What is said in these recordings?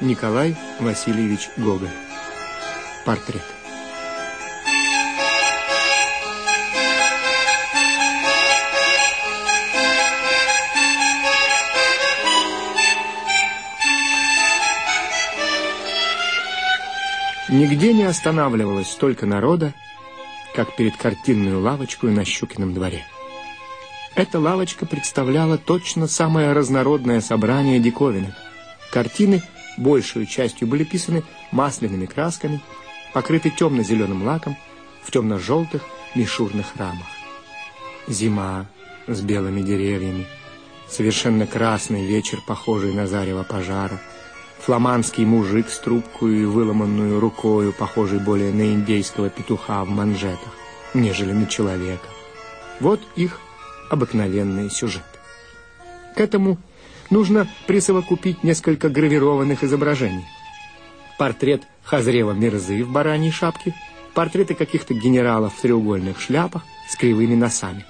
Николай Васильевич Гоголь. Портрет. Нигде не останавливалось столько народа, как перед картинную лавочкой на Щукином дворе. Эта лавочка представляла точно самое разнородное собрание диковинок. Картины большую частью были писаны масляными красками, покрыты темно-зеленым лаком в темно-желтых мишурных рамах. Зима с белыми деревьями, совершенно красный вечер, похожий на зарево пожара — фламандский мужик с трубкой и выломанную рукою, похожий более на индейского петуха в манжетах, нежели на человека. Вот их обыкновенные сюжеты. К этому нужно присовокупить несколько гравированных изображений. Портрет Хазрева Мирзы в бараньей шапке, портреты каких-то генералов в треугольных шляпах с кривыми носами.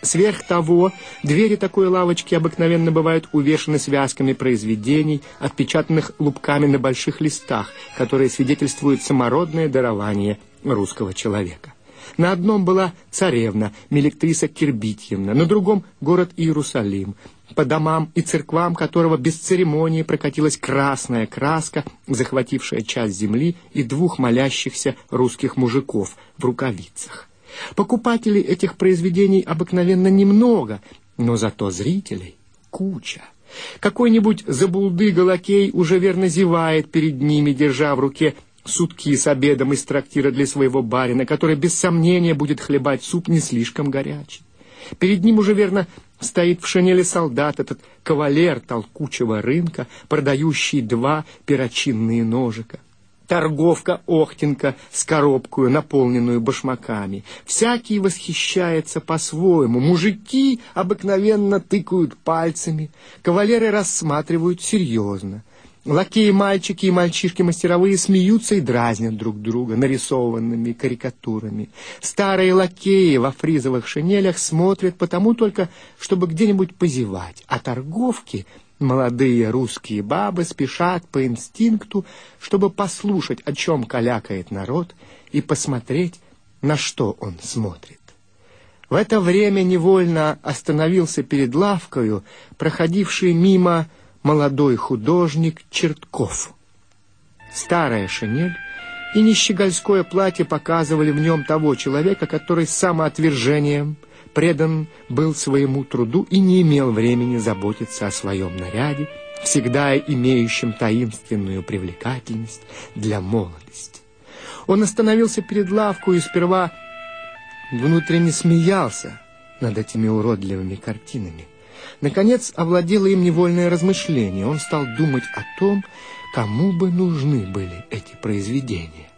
Сверх того, двери такой лавочки обыкновенно бывают увешаны связками произведений, отпечатанных лупками на больших листах, которые свидетельствуют самородное дарование русского человека. На одном была царевна Мелектриса Кирбитьевна, на другом — город Иерусалим, по домам и церквам которого без церемонии прокатилась красная краска, захватившая часть земли и двух молящихся русских мужиков в рукавицах. Покупателей этих произведений обыкновенно немного, но зато зрителей куча. Какой-нибудь забулдыга-лакей уже верно зевает перед ними, держа в руке сутки с обедом из трактира для своего барина, который без сомнения будет хлебать суп не слишком горячий. Перед ним уже верно стоит в шинели солдат этот кавалер толкучего рынка, продающий два перочинные ножика торговка Охтенко с коробкою, наполненную башмаками. Всякий восхищается по-своему. Мужики обыкновенно тыкают пальцами, кавалеры рассматривают серьезно. Лакеи, мальчики и мальчишки-мастеровые смеются и дразнят друг друга нарисованными карикатурами. Старые лакеи во фризовых шинелях смотрят потому только, чтобы где-нибудь позевать, а торговки — Молодые русские бабы спешат по инстинкту, чтобы послушать, о чем калякает народ, и посмотреть, на что он смотрит. В это время невольно остановился перед лавкою, проходивший мимо молодой художник Чертков. Старая шинель и нищегольское платье показывали в нем того человека, который самоотвержением, предан был своему труду и не имел времени заботиться о своем наряде, всегда имеющем таинственную привлекательность для молодости. Он остановился перед лавкой и сперва внутренне смеялся над этими уродливыми картинами. Наконец овладело им невольное размышление. Он стал думать о том, кому бы нужны были эти произведения.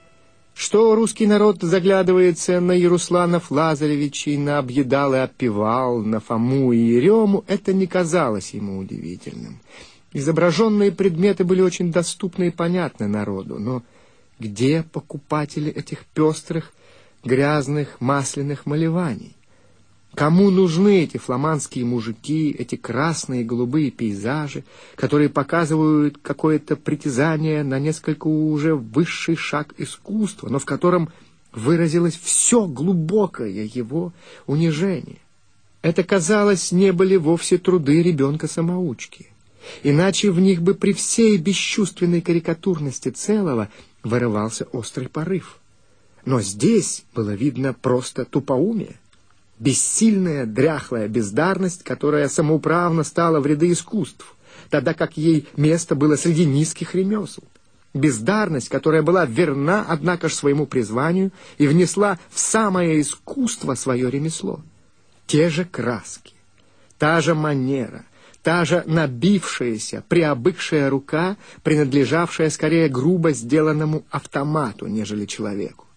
Что русский народ заглядывается на Ярусланов Лазаревичей, на Объедал и Опивал, на Фому и Ерему, это не казалось ему удивительным. Изображенные предметы были очень доступны и понятны народу, но где покупатели этих пестрых, грязных, масляных малеваний? Кому нужны эти фламандские мужики, эти красные и голубые пейзажи, которые показывают какое-то притязание на несколько уже высший шаг искусства, но в котором выразилось все глубокое его унижение? Это, казалось, не были вовсе труды ребенка-самоучки. Иначе в них бы при всей бесчувственной карикатурности целого вырывался острый порыв. Но здесь было видно просто тупоумие бессильная, дряхлая бездарность, которая самоуправно стала в ряды искусств, тогда как ей место было среди низких ремесел. Бездарность, которая была верна, однако ж, своему призванию и внесла в самое искусство свое ремесло. Те же краски, та же манера, та же набившаяся, приобыкшая рука, принадлежавшая скорее грубо сделанному автомату, нежели человеку.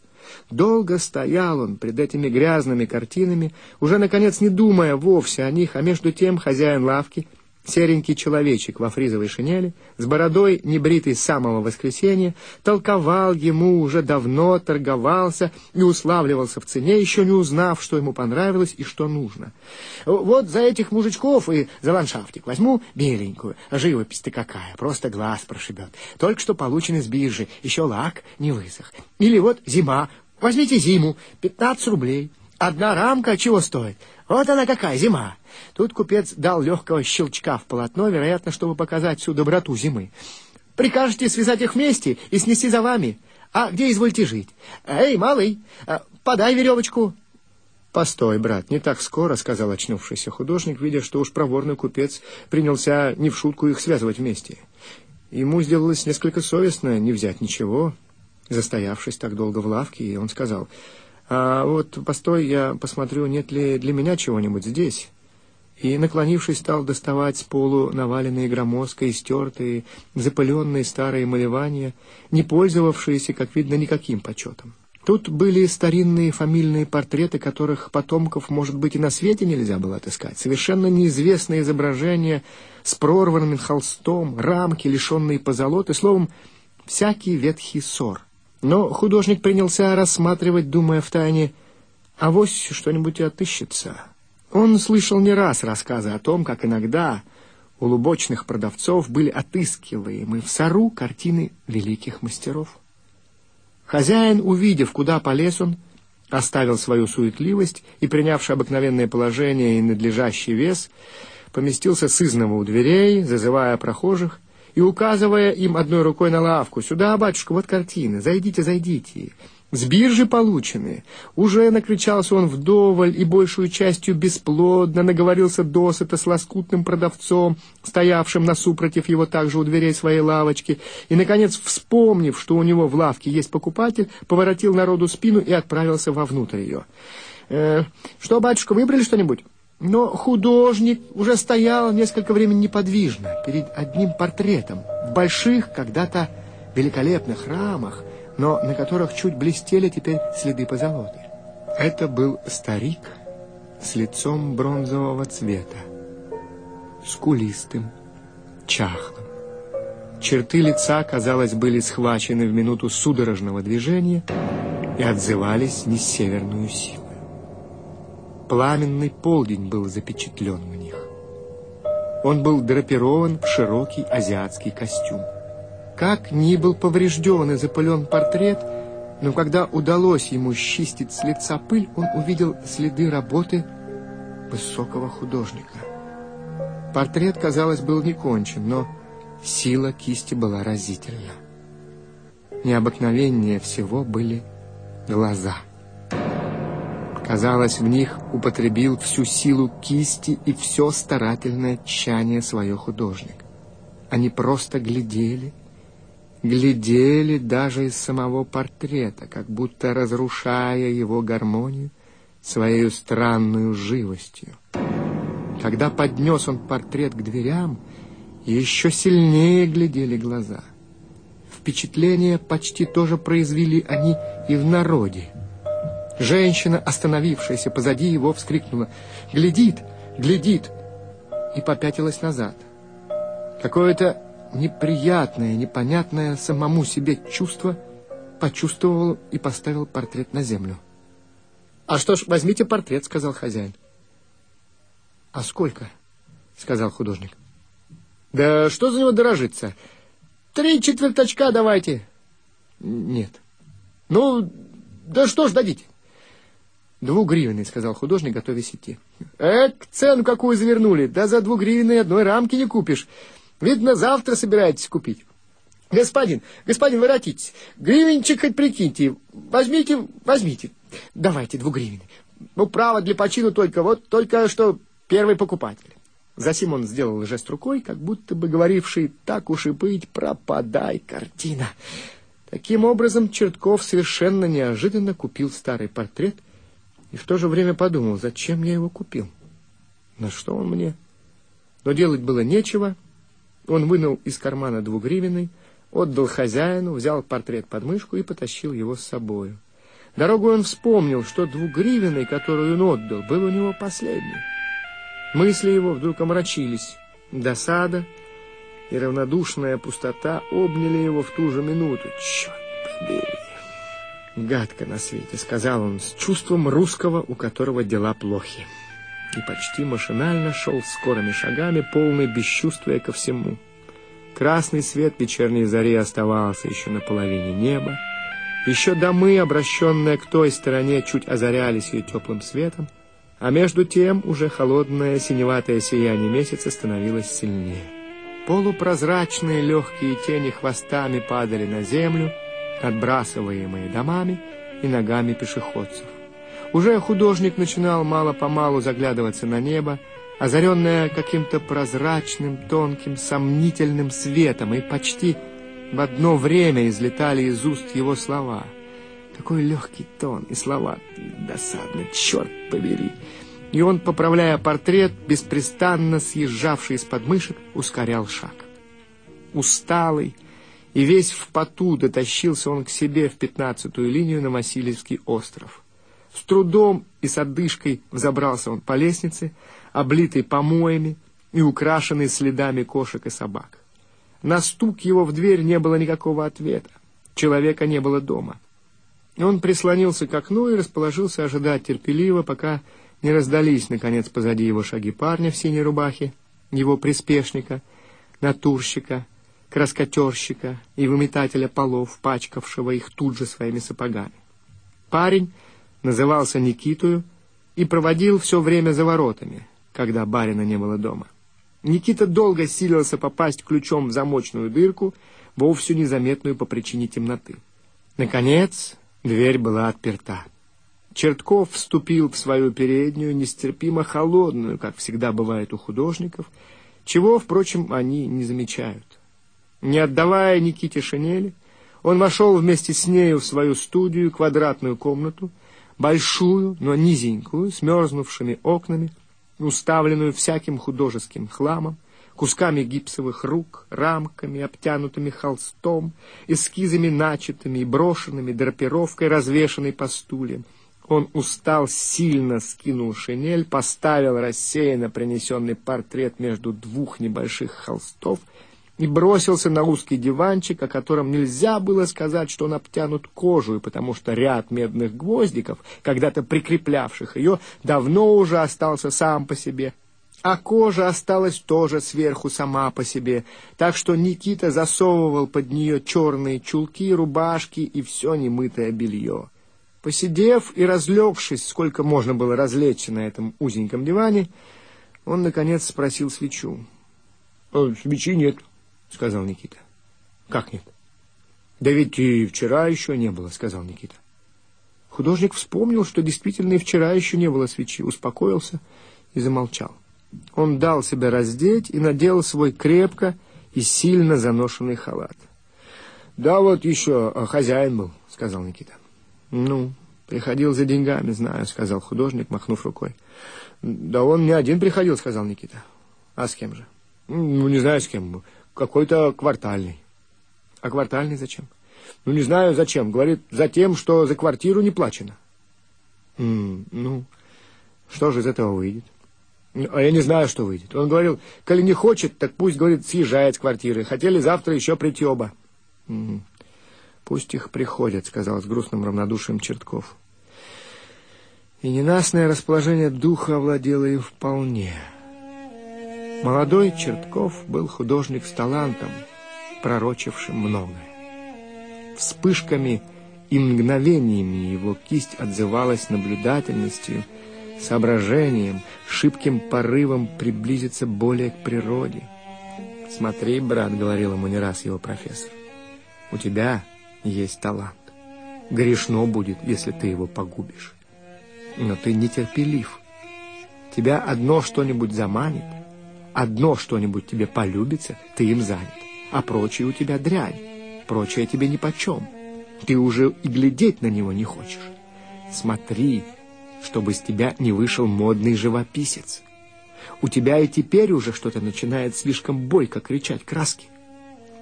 Долго стоял он пред этими грязными картинами, уже, наконец, не думая вовсе о них, а между тем хозяин лавки Серенький человечек во фризовой шинели, с бородой, небритый с самого воскресенья, толковал ему уже давно, торговался и уславливался в цене, еще не узнав, что ему понравилось и что нужно. Вот за этих мужичков и за ландшафтик возьму беленькую, живопись-то какая, просто глаз прошибет. Только что получен из биржи, еще лак не высох. Или вот зима, возьмите зиму, 15 рублей. Одна рамка чего стоит? Вот она какая, зима. Тут купец дал легкого щелчка в полотно, вероятно, чтобы показать всю доброту зимы. Прикажете связать их вместе и снести за вами. А где извольте жить? Эй, малый, а, подай веревочку. «Постой, брат, не так скоро», — сказал очнувшийся художник, видя, что уж проворный купец принялся не в шутку их связывать вместе. Ему сделалось несколько совестно не взять ничего, застоявшись так долго в лавке, и он сказал... А вот, постой, я посмотрю, нет ли для меня чего-нибудь здесь. И, наклонившись, стал доставать с полу наваленные громоздкой, стертые, запыленные старые малевания, не пользовавшиеся, как видно, никаким почетом. Тут были старинные фамильные портреты, которых потомков, может быть, и на свете нельзя было отыскать. Совершенно неизвестные изображения с прорванным холстом, рамки, лишенные позолоты, словом, всякий ветхий ссор — но художник принялся рассматривать, думая втайне, авось что-нибудь и отыщется. Он слышал не раз рассказы о том, как иногда у лубочных продавцов были отыскиваемы в сору картины великих мастеров. Хозяин, увидев, куда полез он, оставил свою суетливость и, принявший обыкновенное положение и надлежащий вес, поместился сызново у дверей, зазывая прохожих, и указывая им одной рукой на лавку. «Сюда, батюшка, вот картины, зайдите, зайдите». С биржи получены. Уже накричался он вдоволь и большую частью бесплодно наговорился досыта с лоскутным продавцом, стоявшим насупротив его также у дверей своей лавочки, и, наконец, вспомнив, что у него в лавке есть покупатель, поворотил народу спину и отправился вовнутрь ее. «Э, «Что, батюшка, выбрали что-нибудь?» Но художник уже стоял несколько времени неподвижно перед одним портретом в больших когда-то великолепных рамах, но на которых чуть блестели теперь следы позолоты. Это был старик с лицом бронзового цвета, скулистым, чахлым. Черты лица, казалось, были схвачены в минуту судорожного движения и отзывались не северную силу. Пламенный полдень был запечатлен в них. Он был драпирован в широкий азиатский костюм. Как ни был поврежден и запылен портрет, но когда удалось ему счистить с лица пыль, он увидел следы работы высокого художника. Портрет, казалось, был не кончен, но сила кисти была разительна. Необыкновеннее всего были глаза — Казалось, в них употребил всю силу кисти и все старательное тщание свое художник. Они просто глядели, глядели даже из самого портрета, как будто разрушая его гармонию своей странной живостью. Когда поднес он портрет к дверям, еще сильнее глядели глаза. Впечатление почти тоже произвели они и в народе. Женщина, остановившаяся позади его, вскрикнула «Глядит! Глядит!» и попятилась назад. Какое-то неприятное, непонятное самому себе чувство почувствовал и поставил портрет на землю. «А что ж, возьмите портрет», — сказал хозяин. «А сколько?» — сказал художник. «Да что за него дорожиться? Три четверточка давайте». «Нет». «Ну, да что ж дадите?» «Двугривенный», — сказал художник, готовясь идти. «Эк, цену какую завернули! Да за двугривенный одной рамки не купишь. Видно, завтра собираетесь купить». «Господин, господин, воротитесь. Гривенчик хоть прикиньте. Возьмите, возьмите. Давайте двугривенный. Ну, право для почину только, вот только что первый покупатель». Засим он сделал жест рукой, как будто бы говоривший «так уж и быть, пропадай, картина». Таким образом, Чертков совершенно неожиданно купил старый портрет — и в то же время подумал, зачем я его купил? На что он мне? Но делать было нечего. Он вынул из кармана двугривенный, отдал хозяину, взял портрет под мышку и потащил его с собою. Дорогой он вспомнил, что двугривенный, которую он отдал, был у него последний. Мысли его вдруг омрачились. Досада и равнодушная пустота обняли его в ту же минуту. Черт побери! Гадко на свете, сказал он с чувством русского, у которого дела плохи. И почти машинально шел скорыми шагами, полный бесчувствия ко всему. Красный свет вечерней зари оставался еще на половине неба. Еще домы, обращенные к той стороне, чуть озарялись ее теплым светом, а между тем уже холодное синеватое сияние месяца становилось сильнее. Полупрозрачные легкие тени хвостами падали на землю, отбрасываемые домами и ногами пешеходцев. Уже художник начинал мало-помалу заглядываться на небо, озаренное каким-то прозрачным, тонким, сомнительным светом, и почти в одно время излетали из уст его слова — какой легкий тон и слова. Досадно, черт побери. И он, поправляя портрет, беспрестанно съезжавший из подмышек, ускорял шаг. Усталый и весь в поту дотащился он к себе в пятнадцатую линию на Васильевский остров. С трудом и с одышкой взобрался он по лестнице, облитый помоями и украшенный следами кошек и собак. На стук его в дверь не было никакого ответа. Человека не было дома. Он прислонился к окну и расположился ожидать терпеливо, пока не раздались, наконец, позади его шаги парня в синей рубахе, его приспешника, натурщика, краскотерщика и выметателя полов, пачкавшего их тут же своими сапогами. Парень назывался Никитою и проводил все время за воротами, когда барина не было дома. Никита долго силился попасть ключом в замочную дырку, вовсе незаметную по причине темноты. Наконец, Дверь была отперта. Чертков вступил в свою переднюю, нестерпимо холодную, как всегда бывает у художников, чего, впрочем, они не замечают. Не отдавая Никите шинели, он вошел вместе с нею в свою студию, квадратную комнату, большую, но низенькую, с мерзнувшими окнами, уставленную всяким художеским хламом, кусками гипсовых рук, рамками, обтянутыми холстом, эскизами начатыми и брошенными, драпировкой, развешанной по стульям. Он устал, сильно скинул шинель, поставил рассеянно принесенный портрет между двух небольших холстов и бросился на узкий диванчик, о котором нельзя было сказать, что он обтянут кожей, потому что ряд медных гвоздиков, когда-то прикреплявших ее, давно уже остался сам по себе, а кожа осталась тоже сверху сама по себе, так что Никита засовывал под нее черные чулки, рубашки и все немытое белье. Посидев и разлегшись, сколько можно было развлечься на этом узеньком диване, он, наконец, спросил свечу. «Э, — Свечи нет, — сказал Никита. — Как нет? — Да ведь и вчера еще не было, — сказал Никита. Художник вспомнил, что действительно и вчера еще не было свечи, успокоился и замолчал. Он дал себя раздеть и надел свой крепко и сильно заношенный халат. — Да вот еще а, хозяин был, — сказал Никита. — Ну, приходил за деньгами, знаю, — сказал художник, махнув рукой. — Да он не один приходил, — сказал Никита. — А с кем же? — Ну, не знаю, с кем. Какой-то квартальный. — А квартальный зачем? — Ну, не знаю, зачем. Говорит, за тем, что за квартиру не плачено. — Ну, что же из этого выйдет? — а я не знаю, что выйдет. Он говорил, коли не хочет, так пусть, говорит, съезжает с квартиры. Хотели завтра еще прийти оба. Угу. Пусть их приходят, сказал с грустным равнодушием Чертков. И ненастное расположение духа овладело им вполне. Молодой Чертков был художник с талантом, пророчившим многое. Вспышками и мгновениями его кисть отзывалась наблюдательностью, соображением, шибким порывом приблизиться более к природе. «Смотри, брат», — говорил ему не раз его профессор, — «у тебя есть талант. Грешно будет, если ты его погубишь. Но ты нетерпелив. Тебя одно что-нибудь заманит, одно что-нибудь тебе полюбится, ты им занят, а прочее у тебя дрянь, прочее тебе нипочем. Ты уже и глядеть на него не хочешь. Смотри, чтобы из тебя не вышел модный живописец. У тебя и теперь уже что-то начинает слишком бойко кричать краски.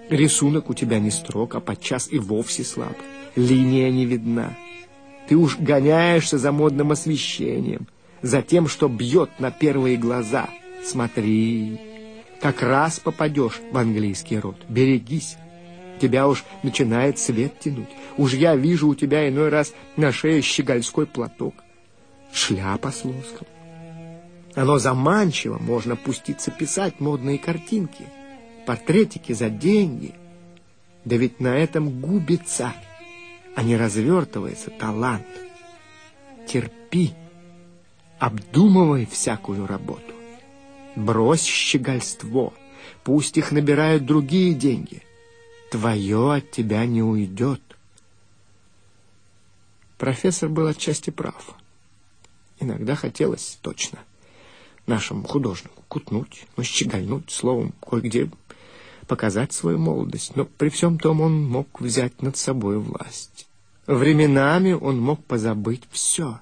Рисунок у тебя не строг, а подчас и вовсе слаб. Линия не видна. Ты уж гоняешься за модным освещением, за тем, что бьет на первые глаза. Смотри, как раз попадешь в английский род. Берегись. Тебя уж начинает свет тянуть. Уж я вижу у тебя иной раз на шее щегольской платок. Шляпа с лоском. Оно заманчиво, можно пуститься писать модные картинки, портретики за деньги. Да ведь на этом губится, а не развертывается талант. Терпи, обдумывай всякую работу. Брось щегольство, пусть их набирают другие деньги. Твое от тебя не уйдет. Профессор был отчасти прав. Иногда хотелось точно нашему художнику кутнуть, ну, щегольнуть, словом, кое-где показать свою молодость. Но при всем том он мог взять над собой власть. Временами он мог позабыть все,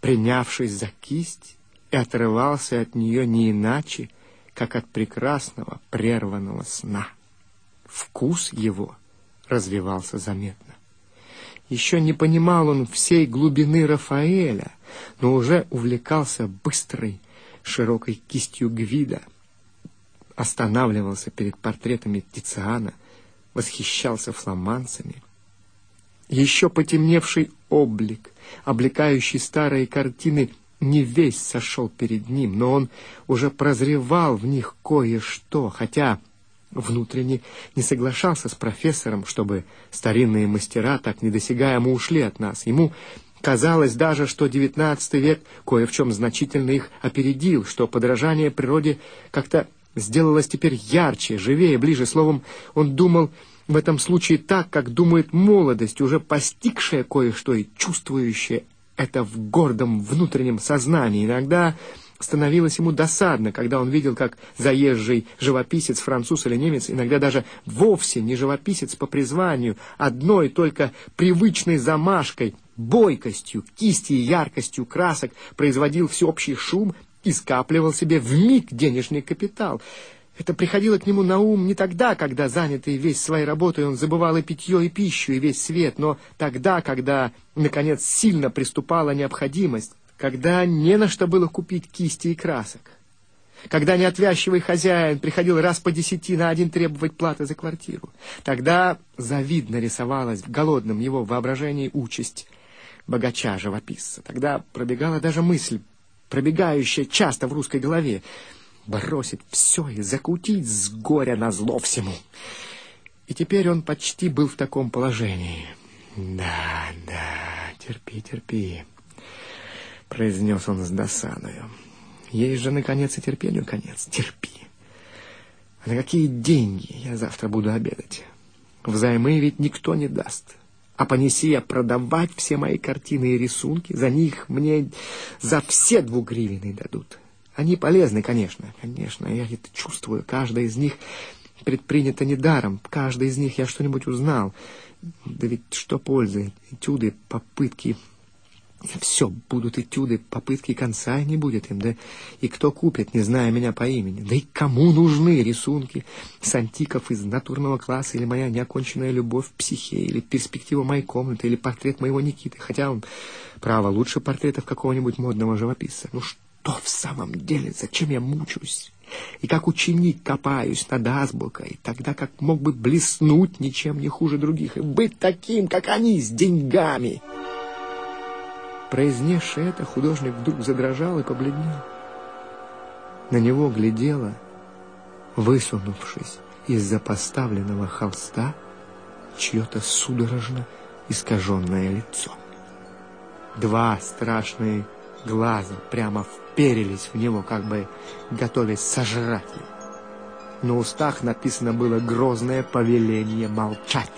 принявшись за кисть, и отрывался от нее не иначе, как от прекрасного прерванного сна. Вкус его развивался заметно. Еще не понимал он всей глубины Рафаэля, но уже увлекался быстрой, широкой кистью Гвида, останавливался перед портретами Тициана, восхищался фламанцами. Еще потемневший облик, облекающий старые картины, не весь сошел перед ним, но он уже прозревал в них кое-что, хотя внутренне не соглашался с профессором, чтобы старинные мастера так недосягаемо ушли от нас. Ему казалось даже, что XIX век кое в чем значительно их опередил, что подражание природе как-то сделалось теперь ярче, живее, ближе. Словом, он думал в этом случае так, как думает молодость, уже постигшая кое-что и чувствующая это в гордом внутреннем сознании. Иногда становилось ему досадно, когда он видел, как заезжий живописец, француз или немец, иногда даже вовсе не живописец по призванию, одной только привычной замашкой, бойкостью, кисти и яркостью красок производил всеобщий шум и скапливал себе в миг денежный капитал — это приходило к нему на ум не тогда, когда, занятый весь своей работой, он забывал и питье, и пищу, и весь свет, но тогда, когда, наконец, сильно приступала необходимость, когда не на что было купить кисти и красок, когда неотвязчивый хозяин приходил раз по десяти на один требовать платы за квартиру. Тогда завидно рисовалась в голодном его воображении участь богача-живописца. Тогда пробегала даже мысль, пробегающая часто в русской голове — бросить все и закутить с горя на зло всему. И теперь он почти был в таком положении. «Да, да, терпи, терпи», — произнес он с досадою. «Есть же, наконец, и терпению конец. Терпи. А на какие деньги я завтра буду обедать? Взаймы ведь никто не даст. А понеси я продавать все мои картины и рисунки, за них мне за все двугривенные дадут». Они полезны, конечно, конечно, я это чувствую. Каждая из них предпринята недаром. Каждая из них я что-нибудь узнал. Да ведь что пользы? Этюды, попытки. Все будут этюды, попытки конца не будет им. Да и кто купит, не зная меня по имени? Да и кому нужны рисунки с антиков из натурного класса, или моя неоконченная любовь в психе, или перспектива моей комнаты, или портрет моего Никиты? Хотя он, право, лучше портретов какого-нибудь модного живописца. Ну что? Что в самом деле? Зачем я мучусь? И как ученик копаюсь над азбукой, тогда как мог бы блеснуть ничем не хуже других и быть таким, как они, с деньгами. Произнесший это, художник вдруг задрожал и побледнел. На него глядело, высунувшись из-за поставленного холста, чье-то судорожно искаженное лицо. Два страшные глаза прямо вперились в него, как бы готовясь сожрать его. На устах написано было грозное повеление молчать.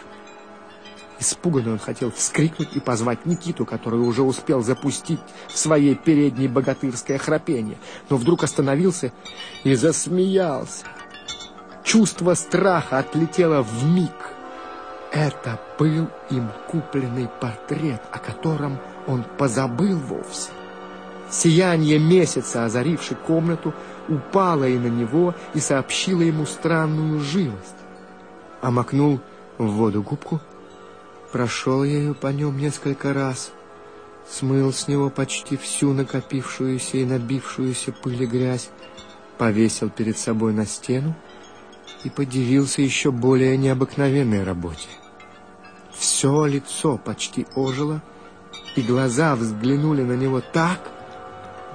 Испуганно он хотел вскрикнуть и позвать Никиту, который уже успел запустить в своей передней богатырское храпение, но вдруг остановился и засмеялся. Чувство страха отлетело в миг. Это был им купленный портрет, о котором он позабыл вовсе. Сияние месяца, озарившей комнату, упало и на него и сообщило ему странную живость. Омакнул в воду губку, прошел ею по нем несколько раз, смыл с него почти всю накопившуюся и набившуюся пыль и грязь, повесил перед собой на стену и подивился еще более необыкновенной работе. Все лицо почти ожило, и глаза взглянули на него так,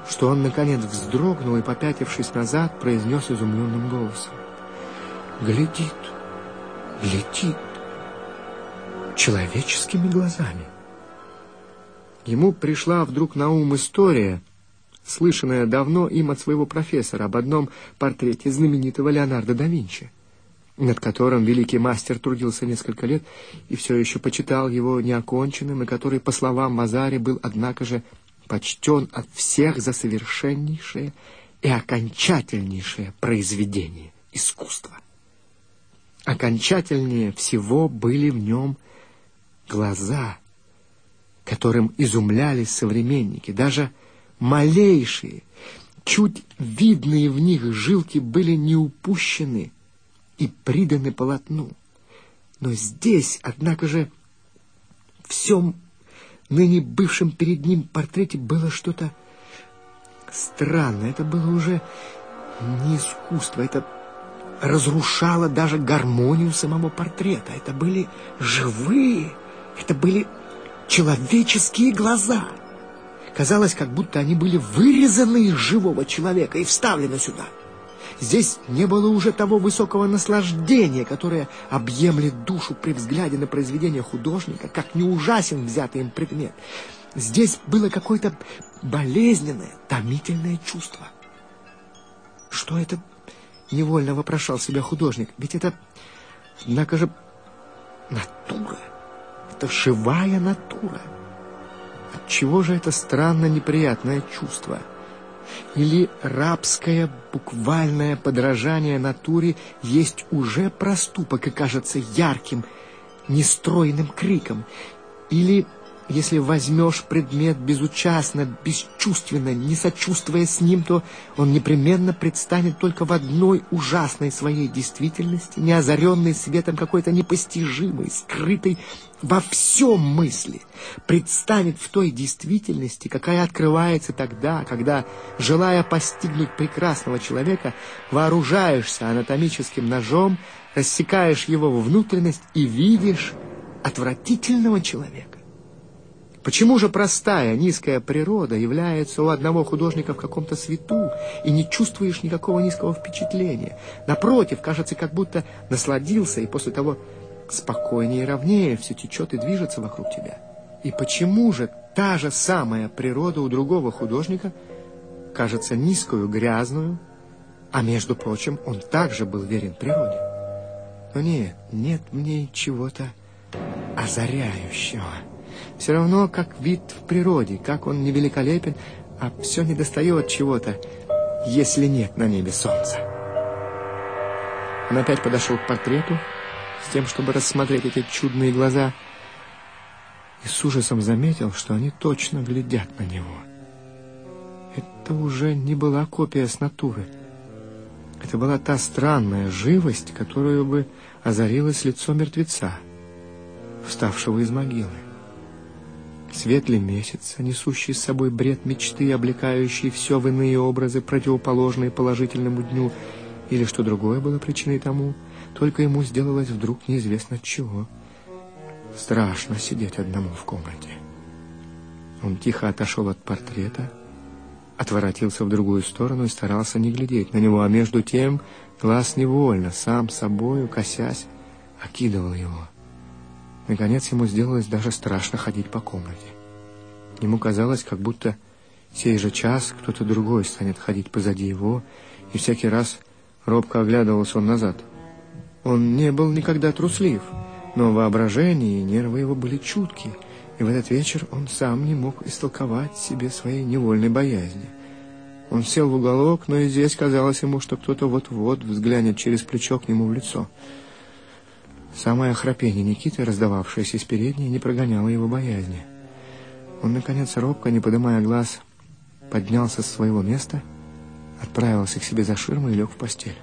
что он, наконец, вздрогнул и, попятившись назад, произнес изумленным голосом. «Глядит, глядит, человеческими глазами». Ему пришла вдруг на ум история, слышанная давно им от своего профессора об одном портрете знаменитого Леонардо да Винчи, над которым великий мастер трудился несколько лет и все еще почитал его неоконченным, и который, по словам Мазари, был, однако же, почтен от всех за совершеннейшее и окончательнейшее произведение искусства. Окончательнее всего были в нем глаза — которым изумлялись современники. Даже малейшие, чуть видные в них жилки были не упущены и приданы полотну. Но здесь, однако же, всем ныне бывшем перед ним портрете было что-то странное. Это было уже не искусство, это разрушало даже гармонию самого портрета. Это были живые, это были человеческие глаза. Казалось, как будто они были вырезаны из живого человека и вставлены сюда. Здесь не было уже того высокого наслаждения, которое объемлет душу при взгляде на произведение художника, как не ужасен взятый им предмет. Здесь было какое-то болезненное, томительное чувство. Что это? Невольно вопрошал себя художник. Ведь это, однако же, натура это живая натура. Отчего же это странно неприятное чувство? Или рабское буквальное подражание натуре есть уже проступок и кажется ярким, нестройным криком? Или если возьмешь предмет безучастно, бесчувственно, не сочувствуя с ним, то он непременно предстанет только в одной ужасной своей действительности, не озаренной светом какой-то непостижимой, скрытой во всем мысли, предстанет в той действительности, какая открывается тогда, когда, желая постигнуть прекрасного человека, вооружаешься анатомическим ножом, рассекаешь его внутренность и видишь отвратительного человека. Почему же простая, низкая природа является у одного художника в каком-то свету, и не чувствуешь никакого низкого впечатления? Напротив, кажется, как будто насладился, и после того спокойнее и ровнее все течет и движется вокруг тебя. И почему же та же самая природа у другого художника кажется низкую, грязную, а между прочим, он также был верен природе? Но нет, нет в ней чего-то озаряющего. Все равно, как вид в природе, как он невеликолепен, а все недостает чего-то, если нет на небе солнца. Он опять подошел к портрету с тем, чтобы рассмотреть эти чудные глаза, и с ужасом заметил, что они точно глядят на него. Это уже не была копия с натуры. Это была та странная живость, которую бы озарилось лицо мертвеца, вставшего из могилы. Светлый месяц, несущий с собой бред мечты, облекающий все в иные образы, противоположные положительному дню, или что другое было причиной тому, только ему сделалось вдруг неизвестно чего. Страшно сидеть одному в комнате. Он тихо отошел от портрета, отворотился в другую сторону и старался не глядеть на него, а между тем глаз невольно, сам собою, косясь, окидывал его. Наконец ему сделалось даже страшно ходить по комнате. Ему казалось, как будто сей же час кто-то другой станет ходить позади его, и всякий раз робко оглядывался он назад. Он не был никогда труслив, но воображение и нервы его были чутки, и в этот вечер он сам не мог истолковать себе своей невольной боязни. Он сел в уголок, но и здесь казалось ему, что кто-то вот-вот взглянет через плечо к нему в лицо — Самое храпение Никиты, раздававшееся из передней, не прогоняло его боязни. Он, наконец, робко, не поднимая глаз, поднялся с своего места, отправился к себе за ширму и лег в постель.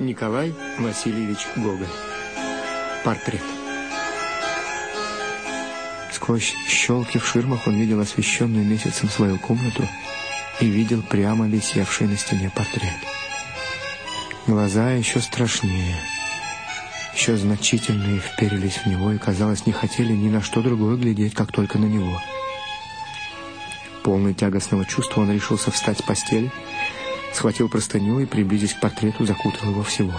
Николай Васильевич Гоголь. Портрет. Сквозь щелки в ширмах он видел освещенную месяцем свою комнату и видел прямо висевший на стене портрет. Глаза еще страшнее, еще значительнее вперились в него и, казалось, не хотели ни на что другое глядеть, как только на него. Полный тягостного чувства он решился встать с постели, схватил простыню и, приблизясь к портрету, закутал его всего.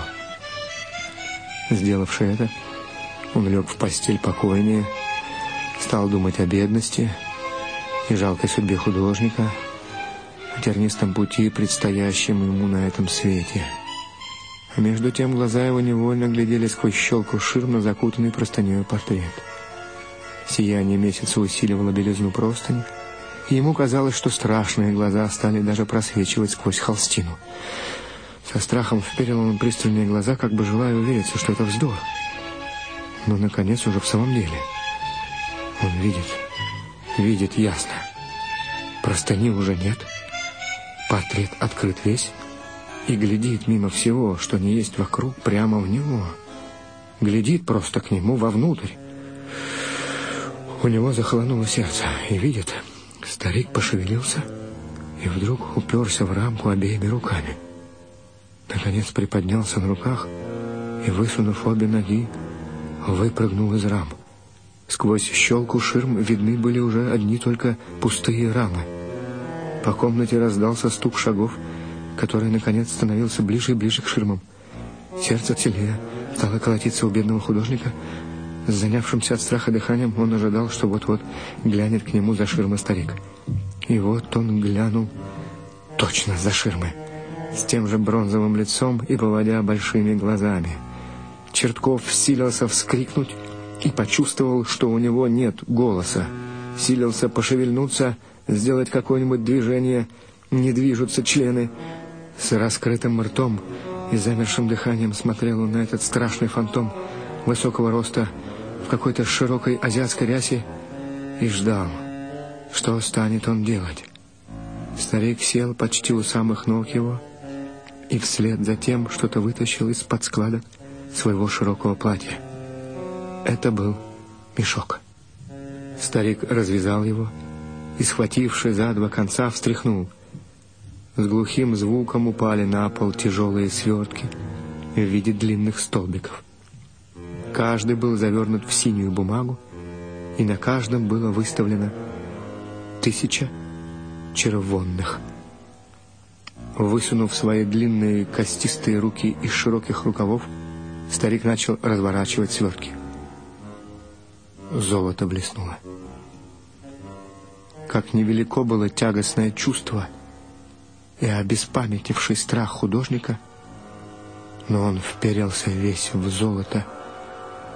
Сделавши это, он лег в постель покойнее, стал думать о бедности и жалкой судьбе художника, о тернистом пути, предстоящем ему на этом свете. А между тем глаза его невольно глядели сквозь щелку ширм на закутанный простыней портрет. Сияние месяца усиливало белизну простыни, ему казалось, что страшные глаза стали даже просвечивать сквозь холстину. Со страхом вперил он пристальные глаза, как бы желая увериться, что это вздор. Но, наконец, уже в самом деле. Он видит, видит ясно. Простыни уже нет. Портрет открыт весь и глядит мимо всего, что не есть вокруг, прямо в него. Глядит просто к нему вовнутрь. У него захолонуло сердце, и видит, старик пошевелился и вдруг уперся в рамку обеими руками. Наконец приподнялся на руках и, высунув обе ноги, выпрыгнул из рам. Сквозь щелку ширм видны были уже одни только пустые рамы. По комнате раздался стук шагов, который, наконец, становился ближе и ближе к ширмам. Сердце целее стало колотиться у бедного художника. Занявшимся от страха дыханием он ожидал, что вот-вот глянет к нему за ширмы старик. И вот он глянул точно за ширмы с тем же бронзовым лицом и поводя большими глазами. Чертков силился вскрикнуть и почувствовал, что у него нет голоса. Силился пошевельнуться, сделать какое-нибудь движение, не движутся члены. С раскрытым ртом и замершим дыханием смотрел он на этот страшный фантом высокого роста в какой-то широкой азиатской рясе и ждал, что станет он делать. Старик сел почти у самых ног его, и вслед за тем что-то вытащил из-под складок своего широкого платья. Это был мешок. Старик развязал его и, схвативший за два конца, встряхнул. С глухим звуком упали на пол тяжелые свертки в виде длинных столбиков. Каждый был завернут в синюю бумагу, и на каждом было выставлено тысяча червонных Высунув свои длинные костистые руки из широких рукавов, старик начал разворачивать свертки. Золото блеснуло. Как невелико было тягостное чувство и обеспамятивший страх художника, но он вперился весь в золото,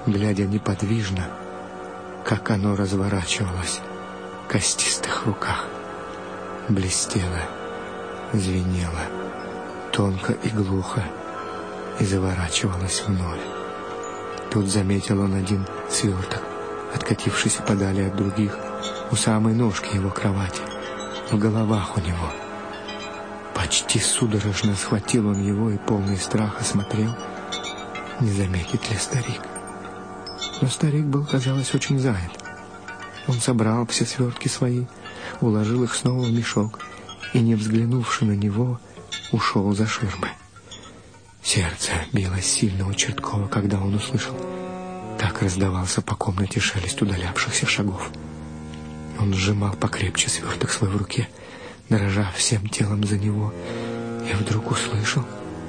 глядя неподвижно, как оно разворачивалось в костистых руках, блестело звенела тонко и глухо и заворачивалась вновь. Тут заметил он один сверток, откатившийся подали от других, у самой ножки его кровати, в головах у него. Почти судорожно схватил он его и полный страха смотрел, не заметит ли старик. Но старик был, казалось, очень занят. Он собрал все свертки свои, уложил их снова в мешок и, не взглянувши на него, ушел за ширмы. Сердце билось сильно у Черткова, когда он услышал. Так раздавался по комнате шелест удалявшихся шагов. Он сжимал покрепче сверток свой в руке, дрожа всем телом за него, и вдруг услышал,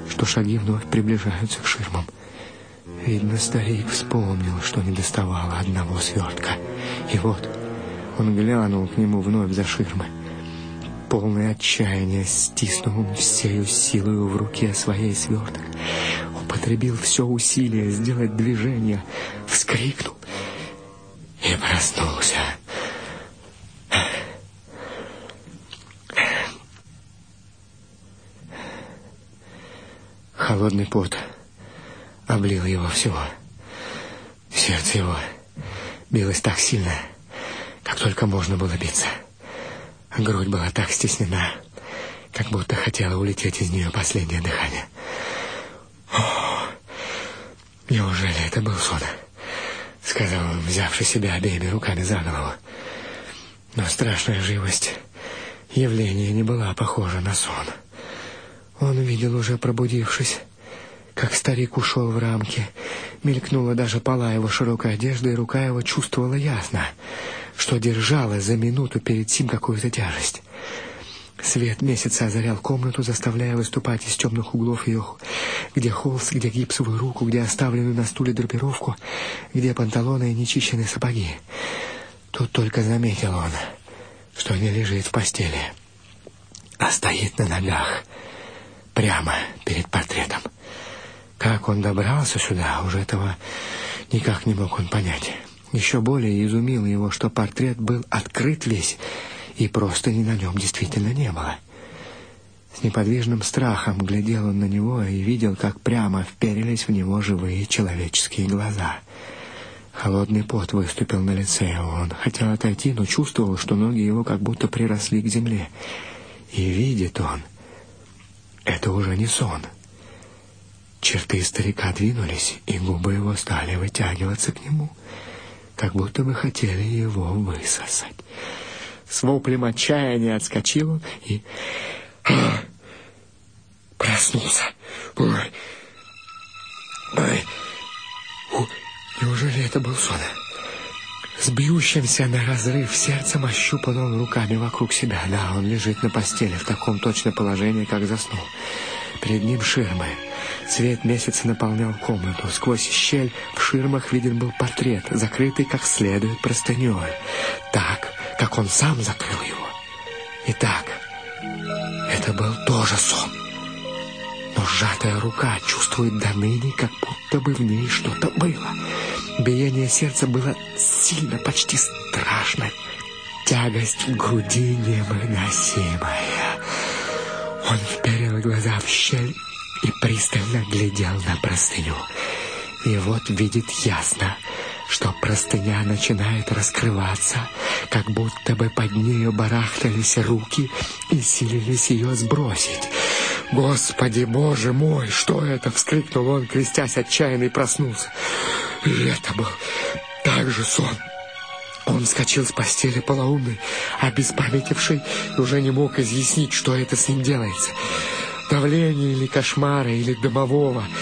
что шаги вновь приближаются к ширмам. Видно, старик вспомнил, что не доставало одного свертка. И вот он глянул к нему вновь за ширмы полное отчаяние, стиснул он всею силою в руке своей сверток, употребил все усилие сделать движение, вскрикнул и проснулся. Холодный пот облил его всего. Сердце его билось так сильно, как только можно было биться. Грудь была так стеснена, как будто хотела улететь из нее последнее дыхание. О, неужели это был сон? сказал он, взявши себя обеими руками за голову. Но страшная живость явления не была похожа на сон. Он видел уже пробудившись, как старик ушел в рамки. Мелькнула даже пола его широкой одежды, и рука его чувствовала ясно, что держала за минуту перед сим какую-то тяжесть. Свет месяца озарял комнату, заставляя выступать из темных углов ее, где холст, где гипсовую руку, где оставленную на стуле драпировку, где панталоны и нечищенные сапоги. Тут только заметил он, что не лежит в постели, а стоит на ногах, прямо перед портретом. Как он добрался сюда, уже этого никак не мог он понять. Еще более изумило его, что портрет был открыт весь, и просто ни на нем действительно не было. С неподвижным страхом глядел он на него и видел, как прямо вперились в него живые человеческие глаза. Холодный пот выступил на лице его. Он хотел отойти, но чувствовал, что ноги его как будто приросли к земле. И видит он, это уже не сон. Черты старика двинулись, и губы его стали вытягиваться к нему, как будто бы хотели его высосать. С воплем отчаяния отскочил он и проснулся. Ой, ой, неужели это был сон? С бьющимся на разрыв сердцем ощупал он руками вокруг себя. Да, он лежит на постели в таком точном положении, как заснул. Перед ним ширмы. Свет месяца наполнял комнату. Сквозь щель в ширмах виден был портрет, закрытый как следует простыней. Так, как он сам закрыл его. Итак, это был тоже сон. Но сжатая рука чувствует до ныне, как будто бы в ней что-то было. Биение сердца было сильно, почти страшно. Тягость в груди невыносимая. Он вперил глаза в щель и пристально глядел на простыню. И вот видит ясно — что простыня начинает раскрываться, как будто бы под нею барахтались руки и силились ее сбросить. «Господи, Боже мой, что это?» — вскрикнул он, крестясь отчаянно и проснулся. И это был также сон. Он вскочил с постели полоумный, обеспамятивший, и уже не мог изъяснить, что это с ним делается. Давление или кошмара, или домового —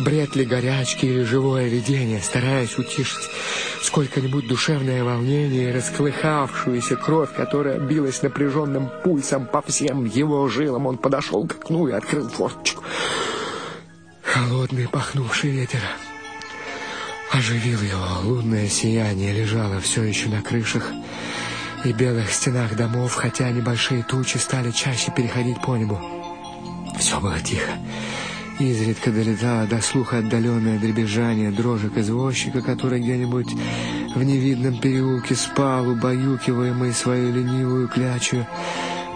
Бред ли горячки или живое видение, стараясь утишить сколько-нибудь душевное волнение и расклыхавшуюся кровь, которая билась напряженным пульсом по всем его жилам, он подошел к окну и открыл форточку. Холодный пахнувший ветер оживил его. Лунное сияние лежало все еще на крышах и белых стенах домов, хотя небольшие тучи стали чаще переходить по небу. Все было тихо. Изредка долетало до слуха отдаленное дребезжание дрожек извозчика, который где-нибудь в невидном переулке спал, убаюкиваемый свою ленивую клячу,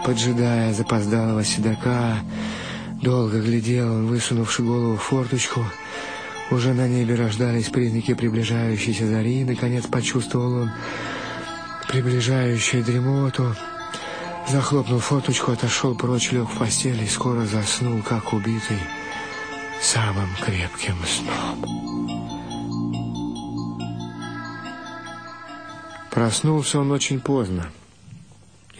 поджидая запоздалого седока. Долго глядел он, высунувши голову в форточку. Уже на небе рождались признаки приближающейся зари, наконец, почувствовал он приближающую дремоту. Захлопнул форточку, отошел прочь, лег в постель и скоро заснул, как убитый самым крепким сном. Проснулся он очень поздно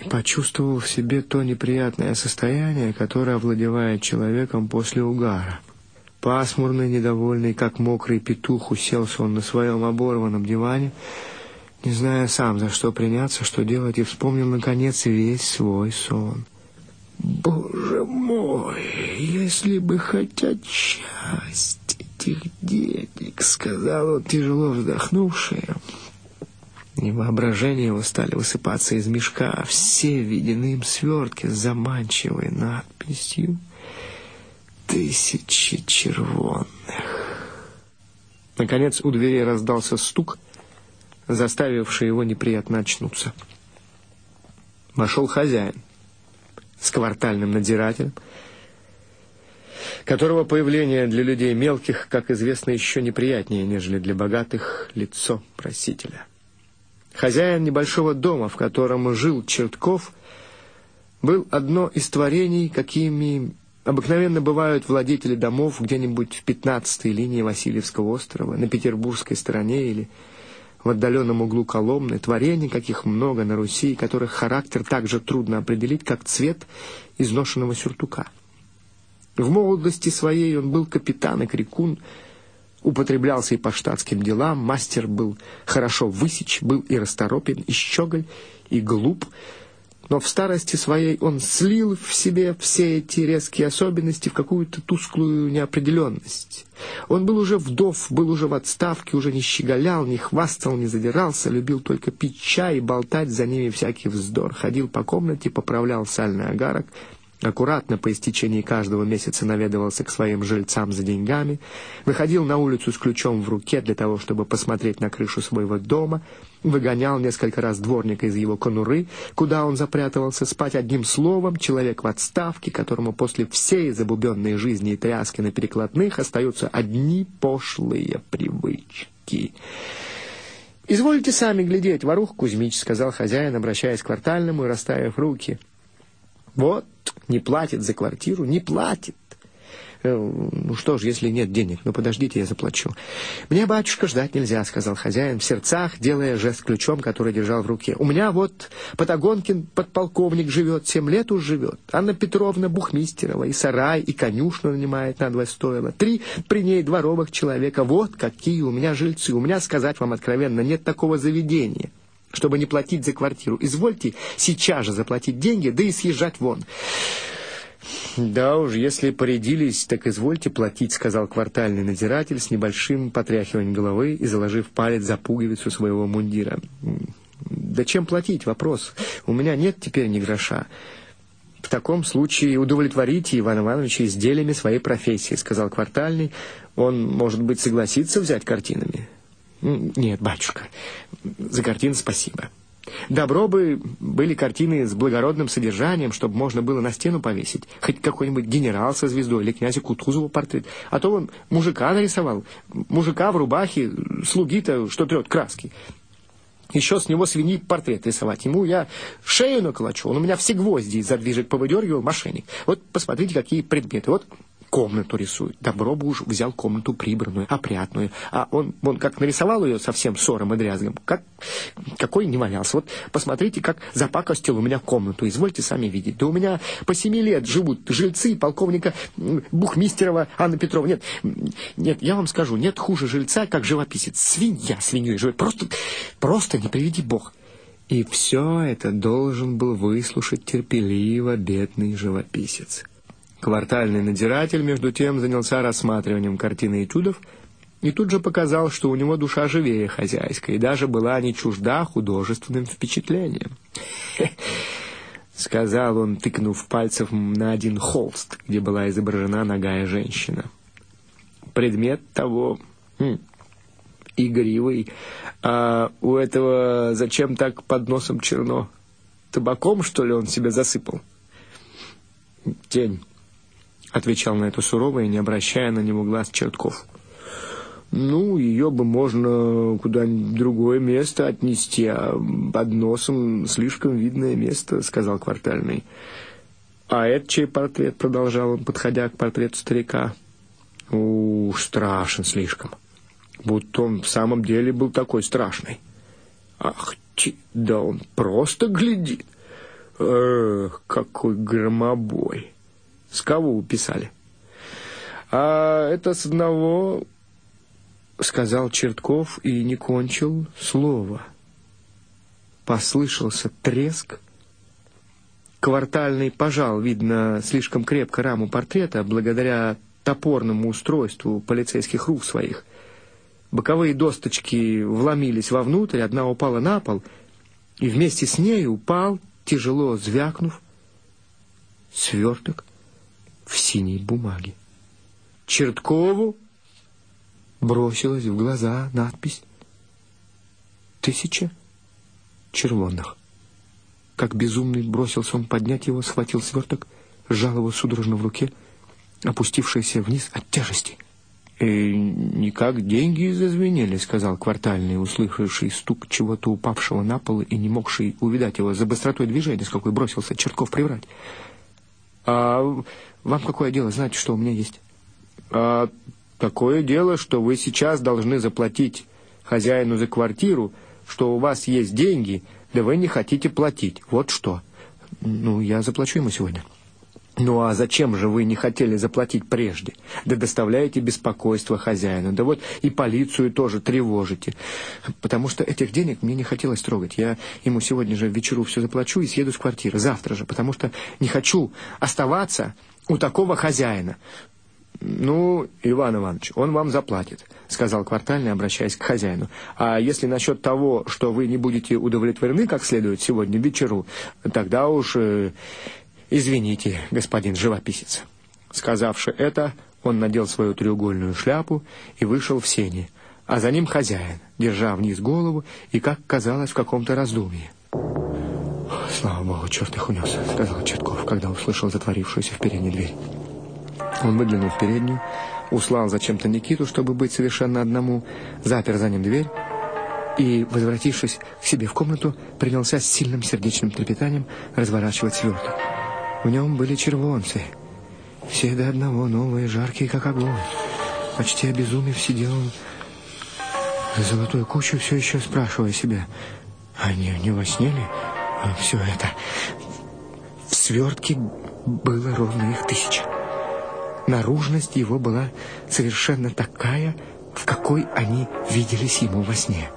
и почувствовал в себе то неприятное состояние, которое овладевает человеком после угара. Пасмурный, недовольный, как мокрый петух, уселся он на своем оборванном диване, не зная сам, за что приняться, что делать, и вспомнил, наконец, весь свой сон — Боже мой, если бы хотя часть этих денег, сказал он, тяжело вздохнувший. И воображение его стали высыпаться из мешка все виденные им свертки с заманчивой надписью «Тысячи червонных». Наконец у двери раздался стук, заставивший его неприятно очнуться. Вошел хозяин с квартальным надзирателем, которого появление для людей мелких, как известно, еще неприятнее, нежели для богатых лицо просителя. Хозяин небольшого дома, в котором жил Чертков, был одно из творений, какими обыкновенно бывают владетели домов где-нибудь в пятнадцатой линии Васильевского острова, на петербургской стороне или в отдаленном углу Коломны, творений, каких много на Руси, которых характер так же трудно определить, как цвет изношенного сюртука. В молодости своей он был капитан и крикун, употреблялся и по штатским делам, мастер был хорошо высечь, был и расторопен, и щеголь, и глуп, но в старости своей он слил в себе все эти резкие особенности в какую-то тусклую неопределенность. Он был уже вдов, был уже в отставке, уже не щеголял, не хвастал, не задирался, любил только пить чай и болтать за ними всякий вздор, ходил по комнате, поправлял сальный агарок, аккуратно по истечении каждого месяца наведывался к своим жильцам за деньгами, выходил на улицу с ключом в руке для того, чтобы посмотреть на крышу своего дома, выгонял несколько раз дворника из его конуры, куда он запрятывался спать одним словом, человек в отставке, которому после всей забубенной жизни и тряски на перекладных остаются одни пошлые привычки. «Извольте сами глядеть, ворух Кузьмич», — сказал хозяин, обращаясь к квартальному и расставив руки. «Вот не платит за квартиру, не платит. Ну что ж, если нет денег, ну подождите, я заплачу. Мне, батюшка, ждать нельзя, сказал хозяин в сердцах, делая жест ключом, который держал в руке. У меня вот Патагонкин подполковник живет, семь лет уж живет. Анна Петровна Бухмистерова и сарай, и конюшну нанимает на два стоила. Три при ней дворовых человека. Вот какие у меня жильцы. У меня, сказать вам откровенно, нет такого заведения чтобы не платить за квартиру. Извольте сейчас же заплатить деньги, да и съезжать вон. «Да уж, если порядились, так извольте платить», — сказал квартальный надзиратель с небольшим потряхиванием головы и заложив палец за пуговицу своего мундира. «Да чем платить? Вопрос. У меня нет теперь ни гроша». «В таком случае удовлетворите Ивана Ивановича изделиями своей профессии», — сказал квартальный. «Он, может быть, согласится взять картинами?» «Нет, батюшка, за картины спасибо». Добро бы были картины с благородным содержанием, чтобы можно было на стену повесить. Хоть какой-нибудь генерал со звездой или князя Кутузова портрет. А то он мужика нарисовал. Мужика в рубахе, слуги-то, что трет краски. Еще с него свиньи портрет рисовать. Ему я шею наколочу. Он у меня все гвозди задвижек повыдергивал, мошенник. Вот посмотрите, какие предметы. Вот комнату рисует. Добро бы уж взял комнату прибранную, опрятную. А он, он как нарисовал ее совсем ссором и дрязгом, как, какой не валялся. Вот посмотрите, как запакостил у меня комнату. Извольте сами видеть. Да у меня по семи лет живут жильцы полковника Бухмистерова Анна Петровна. Нет, нет, я вам скажу, нет хуже жильца, как живописец. Свинья свиньей живет. Просто, просто не приведи бог. И все это должен был выслушать терпеливо бедный живописец. Квартальный надзиратель, между тем, занялся рассматриванием картины этюдов и тут же показал, что у него душа живее хозяйской и даже была не чужда художественным впечатлением. сказал он, тыкнув пальцем на один холст, где была изображена ногая женщина. Предмет того хм, игривый, а у этого зачем так под носом черно? Табаком, что ли, он себе засыпал? Тень. — отвечал на это сурово и не обращая на него глаз Чертков. «Ну, ее бы можно куда-нибудь другое место отнести, а под носом слишком видное место», — сказал квартальный. «А это чей портрет?» — продолжал он, подходя к портрету старика. «Уж страшен слишком. Будто он в самом деле был такой страшный. Ах, ти, да он просто глядит. Эх, какой громобой!» С кого уписали? А это с одного, сказал Чертков и не кончил слова. Послышался треск. Квартальный пожал, видно, слишком крепко раму портрета, благодаря топорному устройству полицейских рук своих. Боковые досточки вломились вовнутрь, одна упала на пол, и вместе с ней упал, тяжело звякнув, сверток в синей бумаге. Черткову бросилась в глаза надпись «Тысяча червонных». Как безумный бросился он поднять его, схватил сверток, сжал его судорожно в руке, опустившийся вниз от тяжести. «Э, «Никак деньги зазвенели», — сказал квартальный, услышавший стук чего-то упавшего на пол и не могший увидать его за быстротой движения, с какой бросился Чертков приврать. «А вам какое дело? Знаете, что у меня есть?» «А такое дело, что вы сейчас должны заплатить хозяину за квартиру, что у вас есть деньги, да вы не хотите платить. Вот что. Ну, я заплачу ему сегодня. Ну а зачем же вы не хотели заплатить прежде? Да доставляете беспокойство хозяину. Да вот и полицию тоже тревожите. Потому что этих денег мне не хотелось трогать. Я ему сегодня же вечеру все заплачу и съеду с квартиры. Завтра же. Потому что не хочу оставаться у такого хозяина. «Ну, Иван Иванович, он вам заплатит», — сказал квартальный, обращаясь к хозяину. «А если насчет того, что вы не будете удовлетворены как следует сегодня вечеру, тогда уж э, извините, господин живописец». Сказавши это, он надел свою треугольную шляпу и вышел в сени, а за ним хозяин, держа вниз голову и, как казалось, в каком-то раздумье. «Слава богу, черт их унес», — сказал Чертков, когда услышал затворившуюся в передней дверь. Он выглянул в переднюю, услал зачем-то Никиту, чтобы быть совершенно одному, запер за ним дверь и, возвратившись к себе в комнату, принялся с сильным сердечным трепетанием разворачивать сверток. В нем были червонцы, все до одного новые, жаркие, как огонь. Почти обезумев сидел он за золотую кучу, все еще спрашивая себя, не, не во сне ли все это? В свертке было ровно их тысяча. Наружность его была совершенно такая, в какой они виделись ему во сне.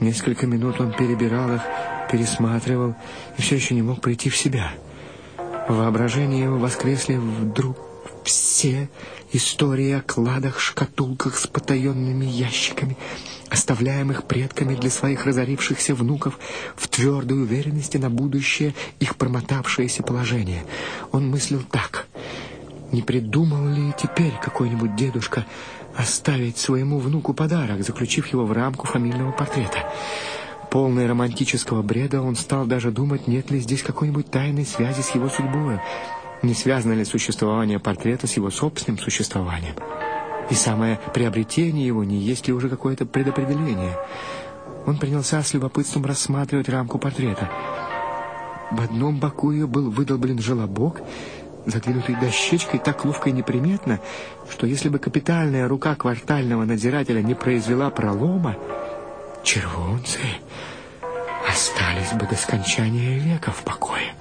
Несколько минут он перебирал их, пересматривал и все еще не мог прийти в себя. В воображении его воскресли вдруг все истории о кладах, шкатулках с потаенными ящиками, оставляемых предками для своих разорившихся внуков в твердой уверенности на будущее их промотавшееся положение. Он мыслил так — не придумал ли теперь какой-нибудь дедушка оставить своему внуку подарок, заключив его в рамку фамильного портрета? Полный романтического бреда он стал даже думать, нет ли здесь какой-нибудь тайной связи с его судьбой, не связано ли существование портрета с его собственным существованием. И самое приобретение его не есть ли уже какое-то предопределение. Он принялся с любопытством рассматривать рамку портрета. В одном боку ее был выдолблен желобок — задвинутый дощечкой так ловко и неприметно, что если бы капитальная рука квартального надзирателя не произвела пролома, червонцы остались бы до скончания века в покое.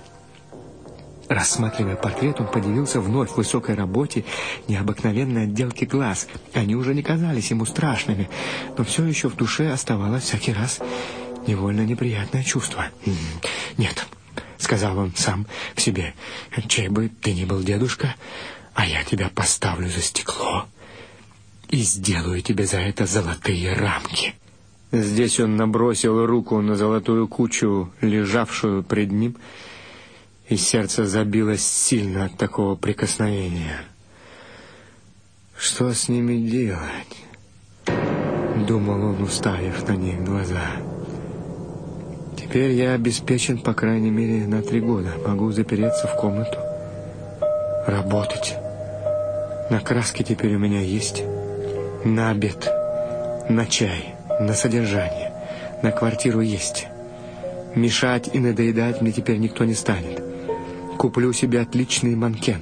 Рассматривая портрет, он подивился вновь высокой работе необыкновенной отделки глаз. Они уже не казались ему страшными, но все еще в душе оставалось всякий раз невольно неприятное чувство. Нет, — сказал он сам в себе. «Чей бы ты ни был, дедушка, а я тебя поставлю за стекло и сделаю тебе за это золотые рамки». Здесь он набросил руку на золотую кучу, лежавшую пред ним, и сердце забилось сильно от такого прикосновения. «Что с ними делать?» — думал он, уставив на них глаза. Теперь я обеспечен, по крайней мере, на три года. Могу запереться в комнату, работать. На краски теперь у меня есть. На обед, на чай, на содержание, на квартиру есть. Мешать и надоедать мне теперь никто не станет. Куплю себе отличный манкен,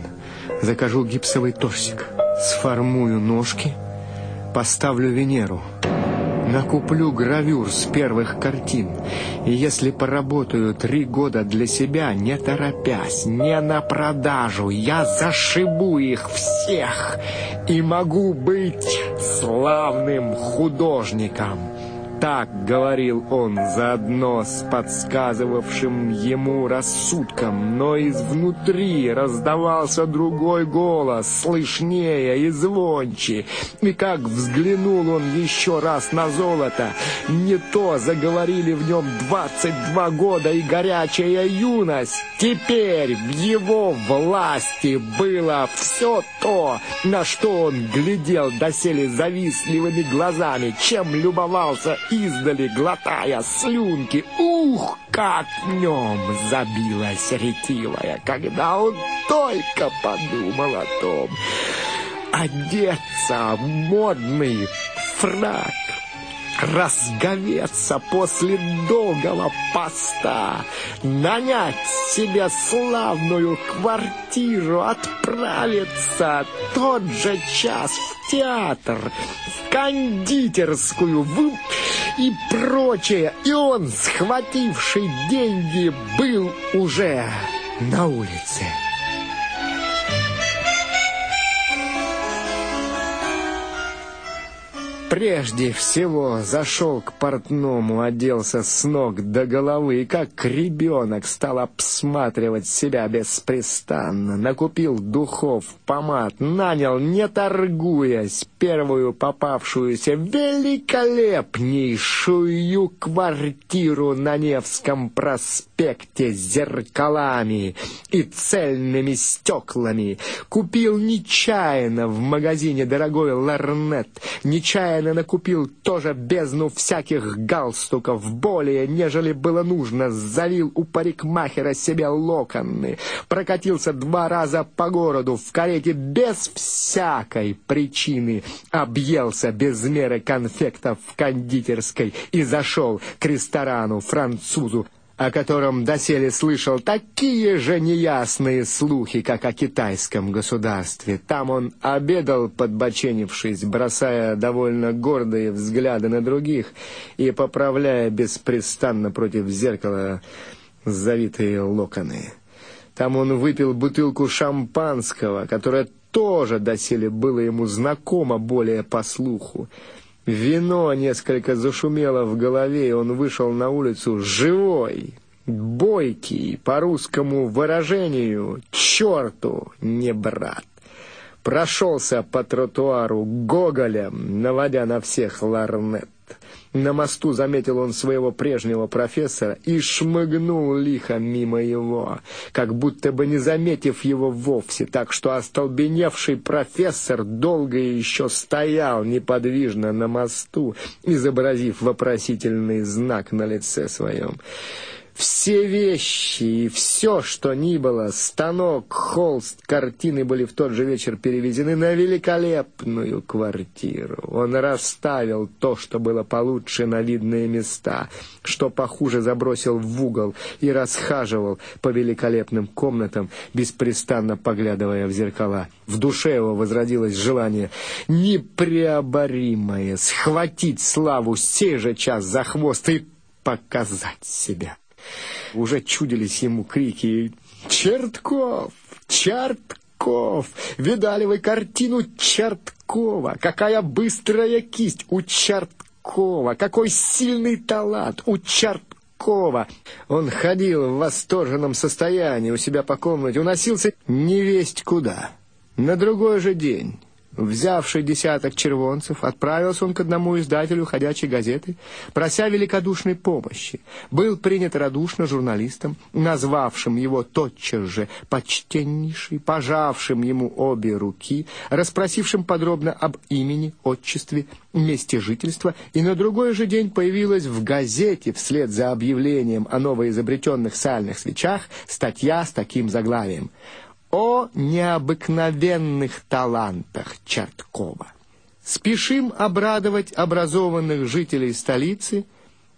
закажу гипсовый торсик, сформую ножки, поставлю Венеру — Накуплю гравюр с первых картин, и если поработаю три года для себя, не торопясь, не на продажу, я зашибу их всех и могу быть славным художником». Так говорил он заодно с подсказывавшим ему рассудком, но изнутри раздавался другой голос, слышнее и звонче. И как взглянул он еще раз на золото, не то заговорили в нем двадцать два года и горячая юность. Теперь в его власти было все то, на что он глядел доселе завистливыми глазами, чем любовался издали, глотая слюнки. Ух, как в нем забилась ретивая, когда он только подумал о том. Одеться в модный фрак, разговеться после долгого поста, нанять себе славную квартиру, отправиться тот же час в театр, в кондитерскую, в... и прочее. И он, схвативший деньги, был уже на улице. Прежде всего зашел к портному, оделся с ног до головы и как ребенок стал обсматривать себя беспрестанно. Накупил духов, помад, нанял, не торгуясь, первую попавшуюся великолепнейшую квартиру на Невском проспекте с зеркалами и цельными стеклами. Купил нечаянно в магазине дорогой ларнет, нечаянно случайно накупил тоже бездну всяких галстуков, более, нежели было нужно, залил у парикмахера себе локоны, прокатился два раза по городу в карете без всякой причины, объелся без меры конфектов в кондитерской и зашел к ресторану французу, о котором доселе слышал такие же неясные слухи, как о китайском государстве. Там он обедал, подбоченившись, бросая довольно гордые взгляды на других и поправляя беспрестанно против зеркала завитые локоны. Там он выпил бутылку шампанского, которая тоже доселе было ему знакомо более по слуху. Вино несколько зашумело в голове, и он вышел на улицу живой, бойкий, по русскому выражению, черту не брат. Прошелся по тротуару Гоголем, наводя на всех ларнет. На мосту заметил он своего прежнего профессора и шмыгнул лихо мимо его, как будто бы не заметив его вовсе, так что остолбеневший профессор долго еще стоял неподвижно на мосту, изобразив вопросительный знак на лице своем. Все вещи и все, что ни было, станок, холст, картины были в тот же вечер перевезены на великолепную квартиру. Он расставил то, что было получше на видные места, что похуже забросил в угол и расхаживал по великолепным комнатам, беспрестанно поглядывая в зеркала. В душе его возродилось желание непреоборимое схватить славу сей же час за хвост и показать себя. Уже чудились ему крики «Чертков! Чертков! Видали вы картину Черткова? Какая быстрая кисть у Черткова! Какой сильный талант у Черткова!» Он ходил в восторженном состоянии у себя по комнате, уносился невесть куда. На другой же день Взявший десяток червонцев, отправился он к одному издателю ходячей газеты, прося великодушной помощи. Был принят радушно журналистом, назвавшим его тотчас же почтеннейший, пожавшим ему обе руки, расспросившим подробно об имени, отчестве, месте жительства, и на другой же день появилась в газете вслед за объявлением о новоизобретенных сальных свечах статья с таким заглавием — о необыкновенных талантах Черткова. Спешим обрадовать образованных жителей столицы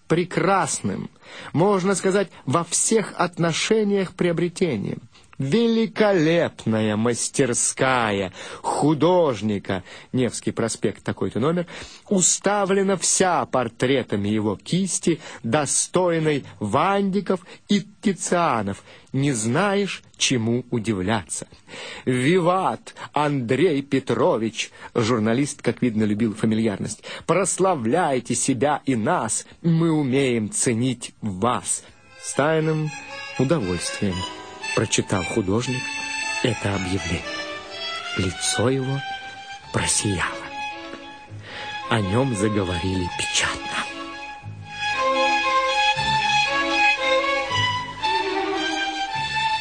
прекрасным, можно сказать, во всех отношениях приобретением – великолепная мастерская художника, Невский проспект, такой-то номер, уставлена вся портретами его кисти, достойной Вандиков и Тицианов. Не знаешь, чему удивляться. «Виват, Андрей Петрович!» Журналист, как видно, любил фамильярность. «Прославляйте себя и нас, мы умеем ценить вас!» С тайным удовольствием прочитал художник это объявление. Лицо его просияло. О нем заговорили печатно.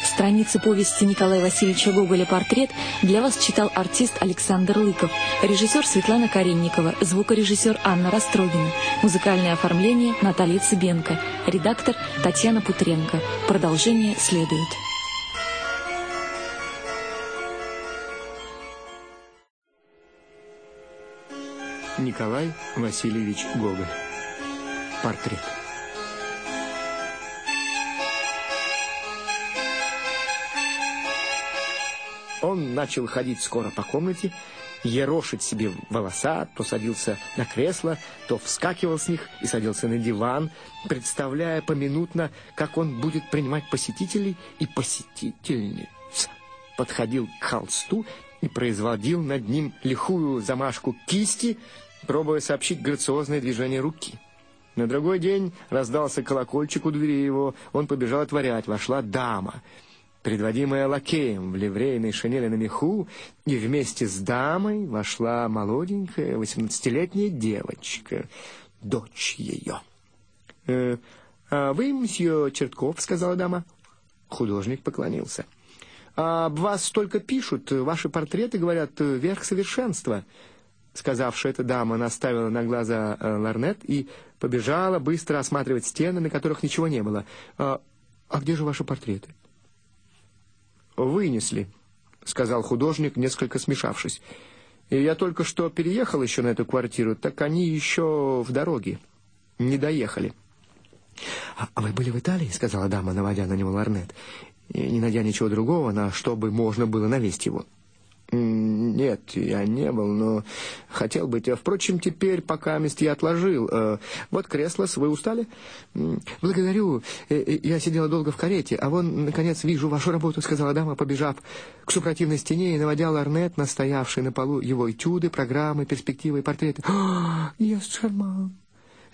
Страницы повести Николая Васильевича Гоголя «Портрет» для вас читал артист Александр Лыков, режиссер Светлана Каренникова, звукорежиссер Анна Растрогина, музыкальное оформление Наталья Цыбенко, редактор Татьяна Путренко. Продолжение следует. Николай Васильевич Гоголь портрет. Он начал ходить скоро по комнате, ерошить себе волоса, то садился на кресло, то вскакивал с них и садился на диван, представляя поминутно, как он будет принимать посетителей и посетительниц. Подходил к холсту и производил над ним лихую замашку кисти, пробуя сообщить грациозное движение руки. На другой день раздался колокольчик у двери его, он побежал отворять, вошла дама — предводимая лакеем в ливрейной шинели на меху, и вместе с дамой вошла молоденькая восемнадцатилетняя девочка, дочь ее. «Э, «А вы, мсье Чертков?» — сказала дама. Художник поклонился. «А «Об вас столько пишут, ваши портреты, говорят, верх совершенства». Сказавшая эта дама наставила на глаза э, ларнет и побежала быстро осматривать стены, на которых ничего не было. «А, а где же ваши портреты?» «Вынесли», — сказал художник, несколько смешавшись. «И я только что переехал еще на эту квартиру, так они еще в дороге. Не доехали». «А, «А вы были в Италии?» — сказала дама, наводя на него ларнет. Не найдя ничего другого, на что бы можно было навесть его. Нет, я не был, но хотел быть. Впрочем, теперь пока мест я отложил. Э, вот кресло, вы устали? Благодарю. Э, э, я сидела долго в карете, а вон, наконец, вижу вашу работу, сказала дама, побежав к супротивной стене и наводя ларнет, настоявший на полу его этюды, программы, перспективы и портреты. Я шарман.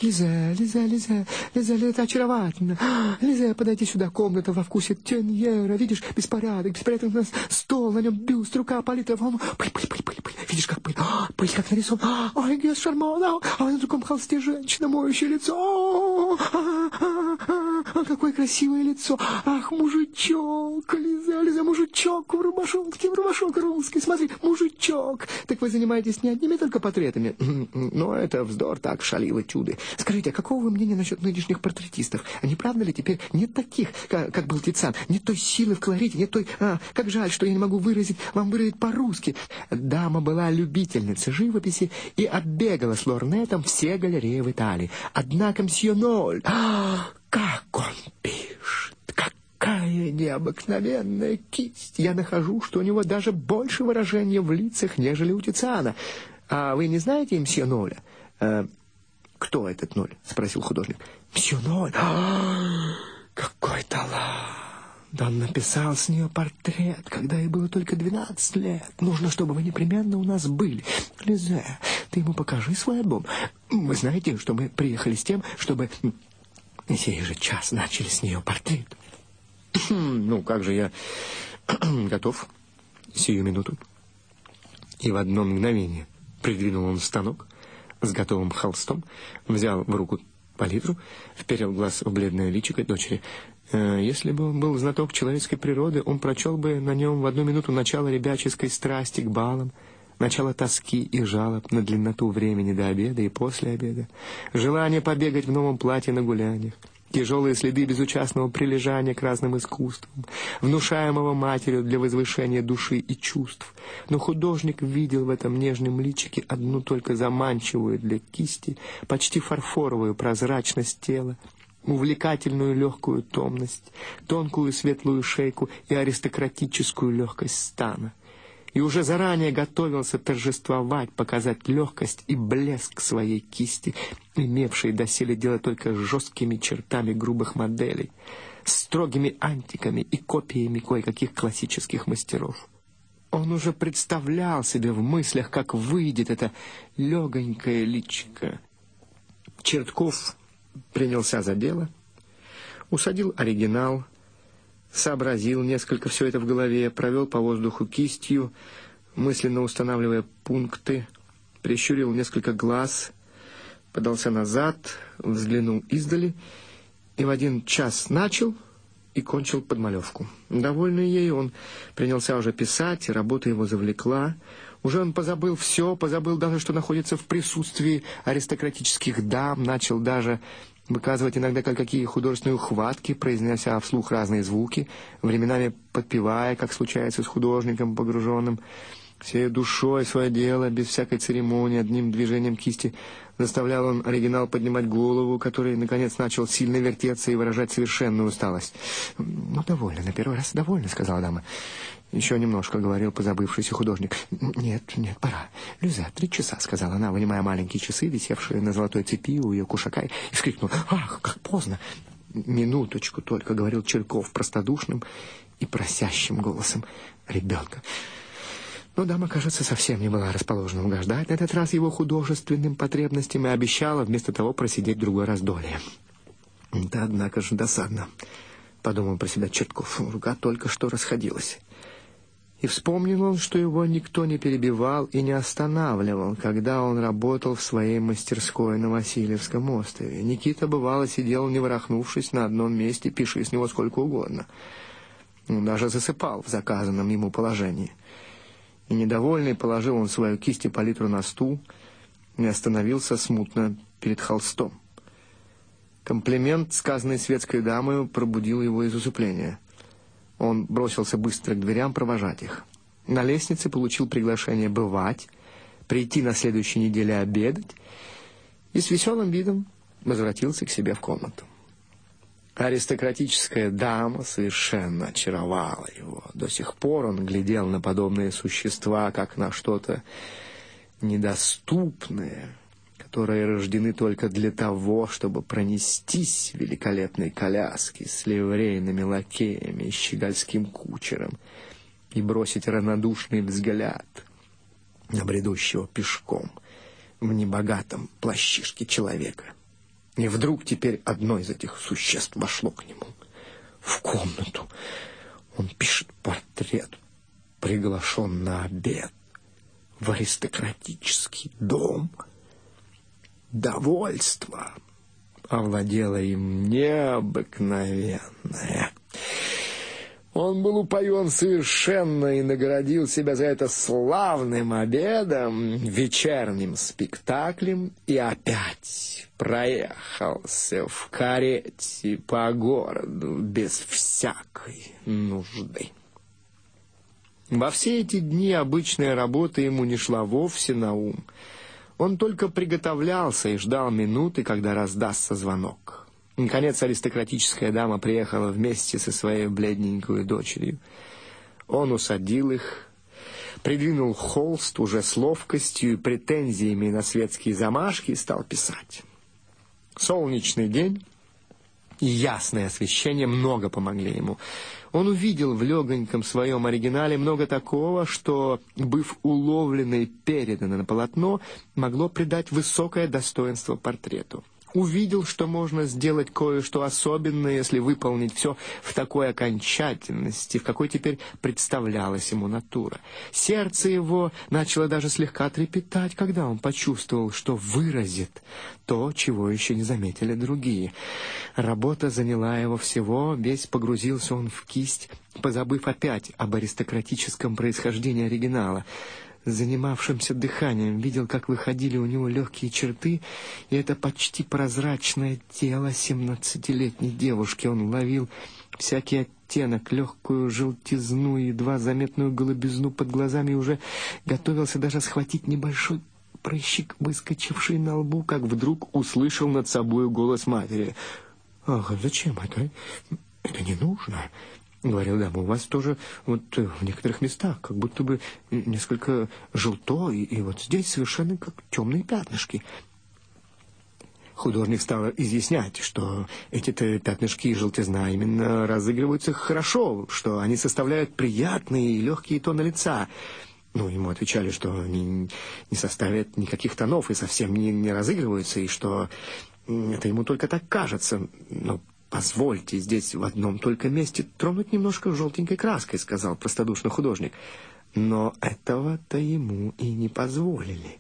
Лизе, Лизе, Лизе, Лизе, это очаровательно. Лизе, подойди сюда, комната во вкусе теньера. Видишь, беспорядок, беспорядок у нас стол, на нем бюст, рука полита, вон, пыль, пыль, пыль, пыль, пыль. Видишь, как пыль, а, пыль как нарисован. Ой, Гес Шарман, а на другом холсте женщина, моющая лицо. А, а, а, а, какое красивое лицо. Ах, мужичок, Лизе, Лизе, мужичок в рубашонке, в рубашонке русский. Смотри, мужичок. Так вы занимаетесь не одними только портретами. Но это вздор, так, шалило чуды. Скажите, а какого вы мнения насчет нынешних портретистов? А не правда ли теперь нет таких, как, как был Тицан? Нет той силы в колорите, нет той... А, как жаль, что я не могу выразить, вам выразить по-русски. Дама была любительницей живописи и оббегала с лорнетом все галереи в Италии. Однако мсье Ноль... А, как он пишет! Какая необыкновенная кисть! Я нахожу, что у него даже больше выражения в лицах, нежели у Тициана. А вы не знаете мсье Ноля? «Кто этот ноль?» — спросил художник. «Мсье Ноль! А, какой талант! Он написал с нее портрет, когда ей было только двенадцать лет. Нужно, чтобы вы непременно у нас были. Лизе, ты ему покажи свой альбом. Вы знаете, что мы приехали с тем, чтобы сей же час начали с нее портрет». «Ну, как же я готов сию минуту?» И в одно мгновение придвинул он станок, с готовым холстом, взял в руку палитру, вперил глаз в бледное личико дочери. Э, если бы он был знаток человеческой природы, он прочел бы на нем в одну минуту начало ребяческой страсти к балам, начало тоски и жалоб на длинноту времени до обеда и после обеда, желание побегать в новом платье на гуляниях, тяжелые следы безучастного прилежания к разным искусствам, внушаемого матерью для возвышения души и чувств. Но художник видел в этом нежном личике одну только заманчивую для кисти, почти фарфоровую прозрачность тела, увлекательную легкую томность, тонкую светлую шейку и аристократическую легкость стана и уже заранее готовился торжествовать, показать легкость и блеск своей кисти, имевшей доселе дело только с жесткими чертами грубых моделей, строгими антиками и копиями кое-каких классических мастеров. Он уже представлял себе в мыслях, как выйдет это легонькое личико. Чертков принялся за дело, усадил оригинал, сообразил несколько все это в голове, провел по воздуху кистью, мысленно устанавливая пункты, прищурил несколько глаз, подался назад, взглянул издали и в один час начал и кончил подмалевку. Довольный ею, он принялся уже писать, и работа его завлекла. Уже он позабыл все, позабыл даже, что находится в присутствии аристократических дам, начал даже выказывать иногда кое-какие художественные ухватки, произнося вслух разные звуки, временами подпевая, как случается с художником, погруженным Всей душой свое дело, без всякой церемонии, одним движением кисти заставлял он оригинал поднимать голову, который, наконец, начал сильно вертеться и выражать совершенную усталость. «Ну, довольно, на первый раз довольно», — сказала дама. «Еще немножко», — говорил позабывшийся художник. «Нет, нет, пора. Люза, три часа», — сказала она, вынимая маленькие часы, висевшие на золотой цепи у ее кушака, и вскрикнула. «Ах, как поздно!» «Минуточку только», — говорил Черков простодушным и просящим голосом ребенка. Но дама, кажется, совсем не была расположена угождать на этот раз его художественным потребностям и обещала вместо того просидеть другой раз долее. Да, однако же, досадно, подумал про себя Чертков. Рука только что расходилась. И вспомнил он, что его никто не перебивал и не останавливал, когда он работал в своей мастерской на Васильевском острове. Никита, бывало, сидел, не ворохнувшись, на одном месте, пиши с него сколько угодно. Он даже засыпал в заказанном ему положении — и недовольный положил он свою кисть и палитру на стул и остановился смутно перед холстом. Комплимент, сказанный светской дамой, пробудил его из усыпления. Он бросился быстро к дверям провожать их. На лестнице получил приглашение бывать, прийти на следующей неделе обедать и с веселым видом возвратился к себе в комнату. Аристократическая дама совершенно очаровала его. До сих пор он глядел на подобные существа, как на что-то недоступное, которые рождены только для того, чтобы пронестись в великолепной коляске с ливрейными лакеями и щегольским кучером и бросить равнодушный взгляд на бредущего пешком в небогатом плащишке человека — и вдруг теперь одно из этих существ вошло к нему в комнату. Он пишет портрет, приглашен на обед в аристократический дом. Довольство овладело им необыкновенное. Он был упоен совершенно и наградил себя за это славным обедом, вечерним спектаклем и опять проехался в карете по городу без всякой нужды. Во все эти дни обычная работа ему не шла вовсе на ум. Он только приготовлялся и ждал минуты, когда раздастся звонок. Наконец аристократическая дама приехала вместе со своей бледненькой дочерью. Он усадил их, придвинул холст уже с ловкостью и претензиями на светские замашки и стал писать. Солнечный день и ясное освещение много помогли ему. Он увидел в легоньком своем оригинале много такого, что, быв уловлено и передано на полотно, могло придать высокое достоинство портрету увидел, что можно сделать кое-что особенное, если выполнить все в такой окончательности, в какой теперь представлялась ему натура. Сердце его начало даже слегка трепетать, когда он почувствовал, что выразит то, чего еще не заметили другие. Работа заняла его всего, весь погрузился он в кисть, позабыв опять об аристократическом происхождении оригинала — занимавшимся дыханием, видел, как выходили у него легкие черты, и это почти прозрачное тело семнадцатилетней девушки. Он ловил всякий оттенок, легкую желтизну и едва заметную голубизну под глазами и уже готовился даже схватить небольшой прыщик, выскочивший на лбу, как вдруг услышал над собой голос матери. «Ах, зачем это? Это не нужно. Говорил, да, у вас тоже вот э, в некоторых местах как будто бы несколько желто, и, и вот здесь совершенно как темные пятнышки. Художник стал изъяснять, что эти-то пятнышки и желтизна именно разыгрываются хорошо, что они составляют приятные и легкие тоны лица. Ну, ему отвечали, что они не составят никаких тонов и совсем не, не разыгрываются, и что это ему только так кажется. Но «Позвольте здесь в одном только месте тронуть немножко желтенькой краской», — сказал простодушный художник. Но этого-то ему и не позволили.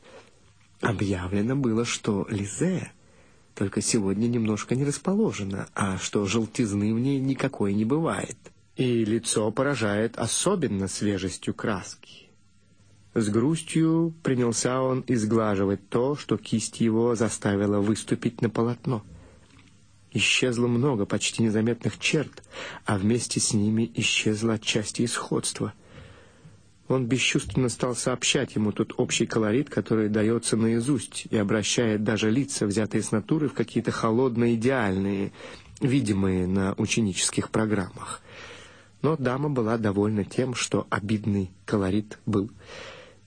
Объявлено было, что Лизе только сегодня немножко не расположена, а что желтизны в ней никакой не бывает. И лицо поражает особенно свежестью краски. С грустью принялся он изглаживать то, что кисть его заставила выступить на полотно. Исчезло много почти незаметных черт, а вместе с ними исчезло отчасти и. Он бесчувственно стал сообщать ему тот общий колорит, который дается наизусть и обращает даже лица, взятые с натуры, в какие-то холодные, идеальные, видимые на ученических программах. Но дама была довольна тем, что обидный колорит был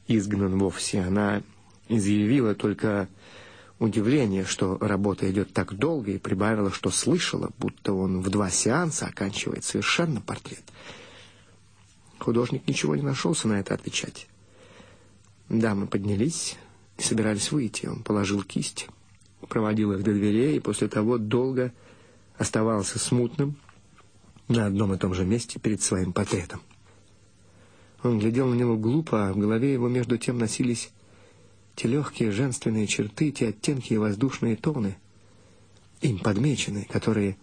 изгнан вовсе. Она изъявила только удивление, что работа идет так долго, и прибавила, что слышала, будто он в два сеанса оканчивает совершенно портрет. Художник ничего не нашелся на это отвечать. Дамы поднялись и собирались выйти. Он положил кисть, проводил их до дверей, и после того долго оставался смутным на одном и том же месте перед своим портретом. Он глядел на него глупо, а в голове его между тем носились те легкие женственные черты, те оттенки и воздушные тоны, им подмеченные, которые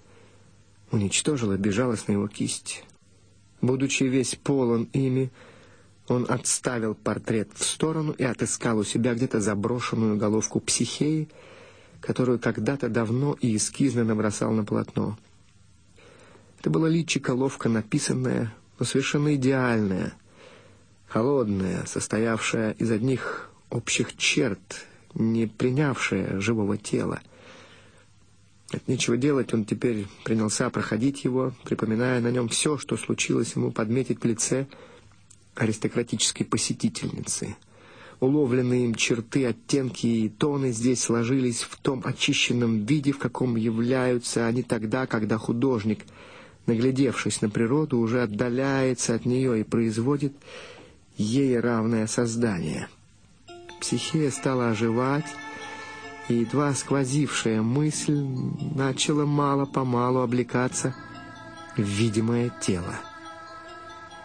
уничтожила безжалостно его кисть. Будучи весь полон ими, он отставил портрет в сторону и отыскал у себя где-то заброшенную головку психеи, которую когда-то давно и эскизно набросал на полотно. Это было личико ловко написанное, но совершенно идеальное, холодное, состоявшее из одних общих черт, не принявшее живого тела. От нечего делать, он теперь принялся проходить его, припоминая на нем все, что случилось ему подметить в лице аристократической посетительницы. Уловленные им черты, оттенки и тоны здесь сложились в том очищенном виде, в каком являются они тогда, когда художник, наглядевшись на природу, уже отдаляется от нее и производит ей равное создание. Психея стала оживать, и едва сквозившая мысль начала мало-помалу облекаться в видимое тело.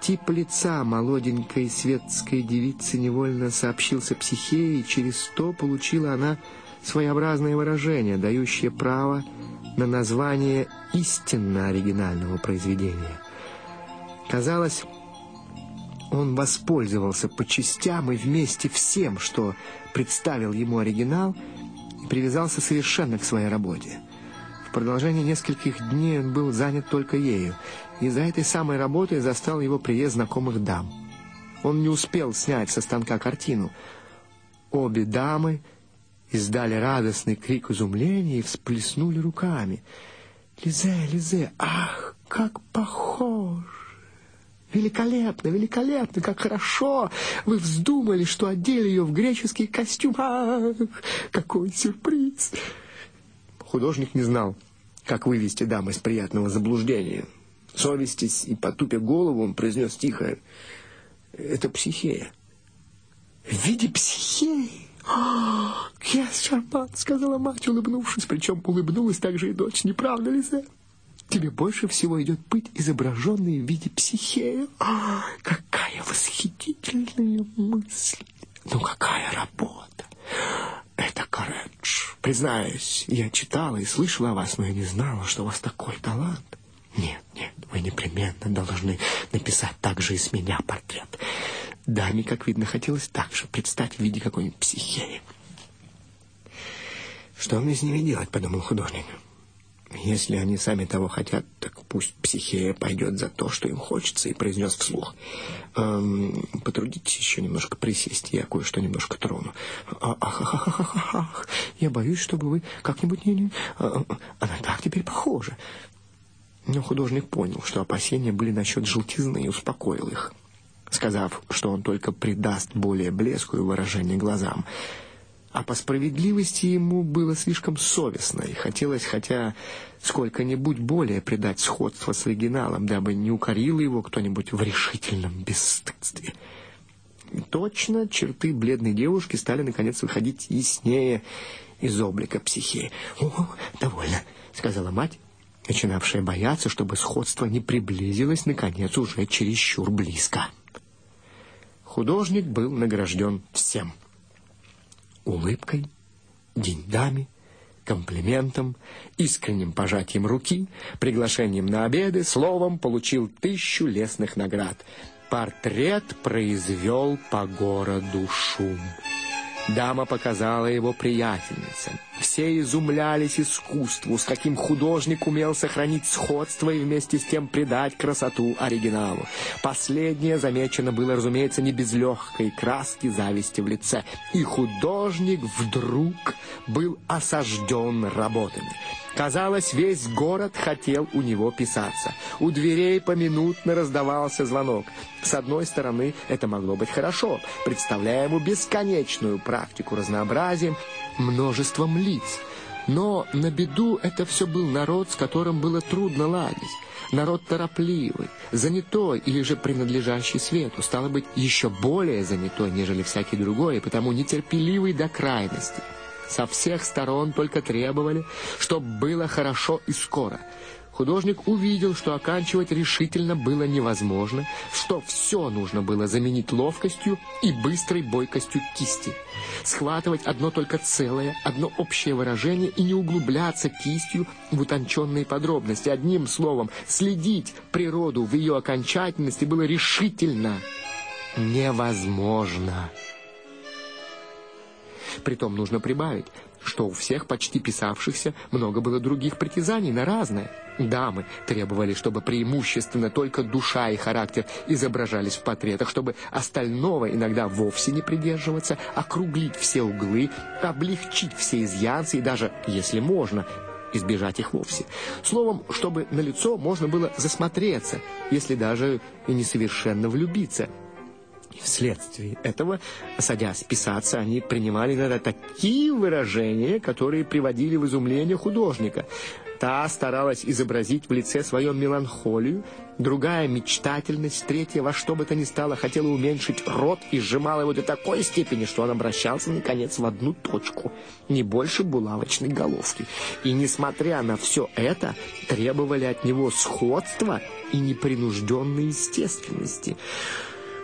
Тип лица молоденькой светской девицы невольно сообщился психее, и через то получила она своеобразное выражение, дающее право на название истинно оригинального произведения. Казалось, он воспользовался по частям и вместе всем, что представил ему оригинал, и привязался совершенно к своей работе. В продолжение нескольких дней он был занят только ею, и за этой самой работой застал его приезд знакомых дам. Он не успел снять со станка картину. Обе дамы издали радостный крик изумления и всплеснули руками. «Лизе, Лизе, ах, как похож!» Великолепно, великолепно, как хорошо! Вы вздумали, что одели ее в греческий костюм. Ах, какой сюрприз! Художник не знал, как вывести даму из приятного заблуждения. Совестись и потупя голову, он произнес тихо, «Это психея». «В виде психеи?» «Я шарман», — сказала мать, улыбнувшись, причем улыбнулась также и дочь, не правда ли, Зэ? Тебе больше всего идет быть изображенной в виде психея. А, какая восхитительная мысль! Ну, какая работа! Это Каредж. Признаюсь, я читала и слышала о вас, но я не знала, что у вас такой талант. Нет, нет, вы непременно должны написать также и с меня портрет. Даме, как видно, хотелось так же предстать в виде какой-нибудь психеи. Что мне с ними делать, подумал художник. Если они сами того хотят, так пусть психея пойдет за то, что им хочется, и произнес вслух. Эм, потрудитесь еще немножко присесть, я кое-что немножко трону. Ах, ах, ах, ах, ах, ах, я боюсь, чтобы вы как-нибудь не... не... А, она так теперь похожа. Но художник понял, что опасения были насчет желтизны, и успокоил их, сказав, что он только придаст более блеску и выражение глазам а по справедливости ему было слишком совестно, и хотелось хотя сколько-нибудь более придать сходство с оригиналом, дабы не укорил его кто-нибудь в решительном бесстыдстве. Точно черты бледной девушки стали, наконец, выходить яснее из облика психеи. «О, довольно», — сказала мать, начинавшая бояться, чтобы сходство не приблизилось, наконец, уже чересчур близко. Художник был награжден всем — улыбкой, деньгами, комплиментом, искренним пожатием руки, приглашением на обеды, словом, получил тысячу лесных наград. Портрет произвел по городу шум. Дама показала его приятельницам. Все изумлялись искусству, с каким художник умел сохранить сходство и вместе с тем придать красоту оригиналу. Последнее замечено было, разумеется, не без легкой краски зависти в лице. И художник вдруг был осажден работами. Казалось, весь город хотел у него писаться. У дверей поминутно раздавался звонок. С одной стороны, это могло быть хорошо, представляя ему бесконечную практику разнообразием, множеством лиц. Но на беду это все был народ, с которым было трудно ладить. Народ торопливый, занятой или же принадлежащий свету, стало быть, еще более занятой, нежели всякий другой, и потому нетерпеливый до крайности. Со всех сторон только требовали, чтобы было хорошо и скоро. Художник увидел, что оканчивать решительно было невозможно, что все нужно было заменить ловкостью и быстрой бойкостью кисти. Схватывать одно только целое, одно общее выражение и не углубляться кистью в утонченные подробности. Одним словом, следить природу в ее окончательности было решительно невозможно. Притом нужно прибавить, что у всех почти писавшихся много было других притязаний на разное. Дамы требовали, чтобы преимущественно только душа и характер изображались в портретах, чтобы остального иногда вовсе не придерживаться, округлить все углы, облегчить все изъянцы и даже, если можно, избежать их вовсе. Словом, чтобы на лицо можно было засмотреться, если даже и несовершенно влюбиться – вследствие этого, садясь писаться, они принимали иногда такие выражения, которые приводили в изумление художника. Та старалась изобразить в лице своем меланхолию, другая — мечтательность, третья во что бы то ни стало хотела уменьшить рот и сжимала его до такой степени, что он обращался, наконец, в одну точку, не больше булавочной головки. И, несмотря на все это, требовали от него сходства и непринужденной естественности —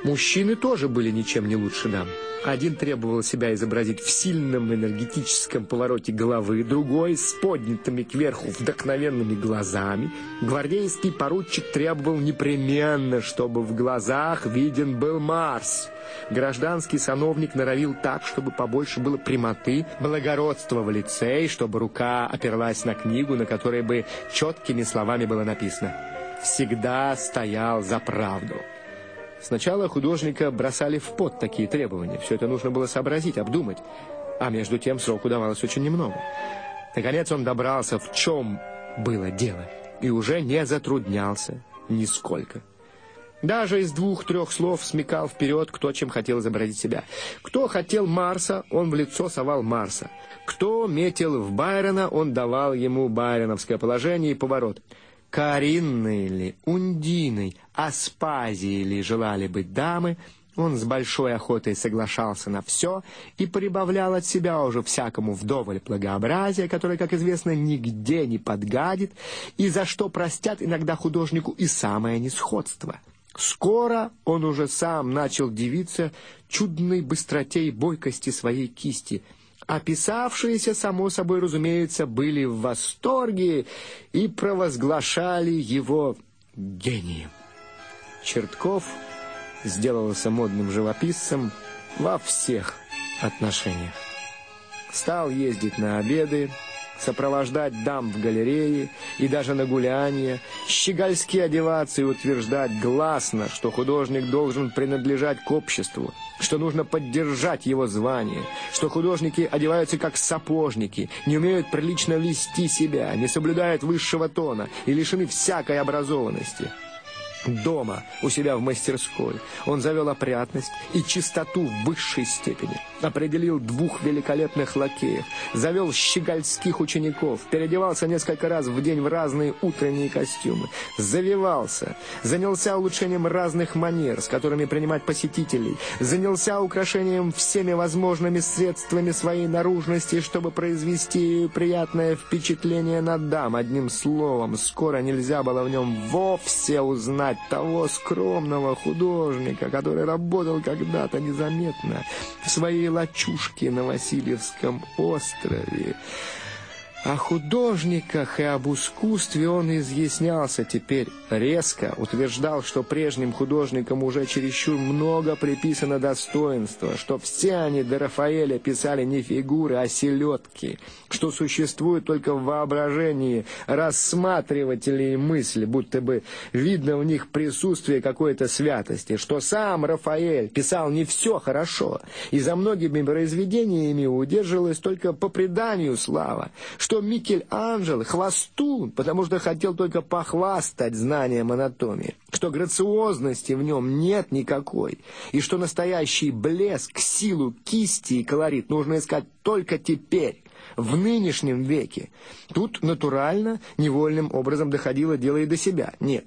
Мужчины тоже были ничем не лучше дам. Один требовал себя изобразить в сильном энергетическом повороте головы, другой с поднятыми кверху вдохновенными глазами. Гвардейский поручик требовал непременно, чтобы в глазах виден был Марс. Гражданский сановник норовил так, чтобы побольше было прямоты, благородства в лице, и чтобы рука оперлась на книгу, на которой бы четкими словами было написано «Всегда стоял за правду». Сначала художника бросали в пот такие требования. Все это нужно было сообразить, обдумать. А между тем сроку давалось очень немного. Наконец он добрался, в чем было дело, и уже не затруднялся нисколько. Даже из двух-трех слов смекал вперед, кто чем хотел изобразить себя. Кто хотел Марса, он в лицо совал Марса. Кто метил в Байрона, он давал ему байроновское положение и поворот. Каринной ли, Ундиной, Аспазией ли желали быть дамы, он с большой охотой соглашался на все и прибавлял от себя уже всякому вдоволь благообразия, которое, как известно, нигде не подгадит, и за что простят иногда художнику и самое несходство. Скоро он уже сам начал дивиться чудной быстроте и бойкости своей кисти — Описавшиеся, само собой разумеется, были в восторге и провозглашали его гением. Чертков сделался модным живописцем во всех отношениях. Стал ездить на обеды, сопровождать дам в галерее и даже на гуляния, щегольски одеваться и утверждать гласно, что художник должен принадлежать к обществу, что нужно поддержать его звание, что художники одеваются как сапожники, не умеют прилично вести себя, не соблюдают высшего тона и лишены всякой образованности. Дома, у себя в мастерской, он завел опрятность и чистоту в высшей степени, определил двух великолепных лакеев, завел щегольских учеников, переодевался несколько раз в день в разные утренние костюмы, завивался, занялся улучшением разных манер, с которыми принимать посетителей, занялся украшением всеми возможными средствами своей наружности, чтобы произвести приятное впечатление на дам. Одним словом, скоро нельзя было в нем вовсе узнать знать того скромного художника, который работал когда-то незаметно в своей лачушке на Васильевском острове. О художниках и об искусстве он изъяснялся теперь резко, утверждал, что прежним художникам уже чересчур много приписано достоинства, что все они до Рафаэля писали не фигуры, а селедки, что существует только в воображении рассматривателей мысли, будто бы видно в них присутствие какой-то святости, что сам Рафаэль писал не все хорошо, и за многими произведениями удерживалась только по преданию слава, что что Микель-Анджело хвостун, потому что хотел только похвастать знанием анатомии, что грациозности в нем нет никакой, и что настоящий блеск, силу кисти и колорит нужно искать только теперь, в нынешнем веке. Тут натурально, невольным образом доходило дело и до себя. Нет,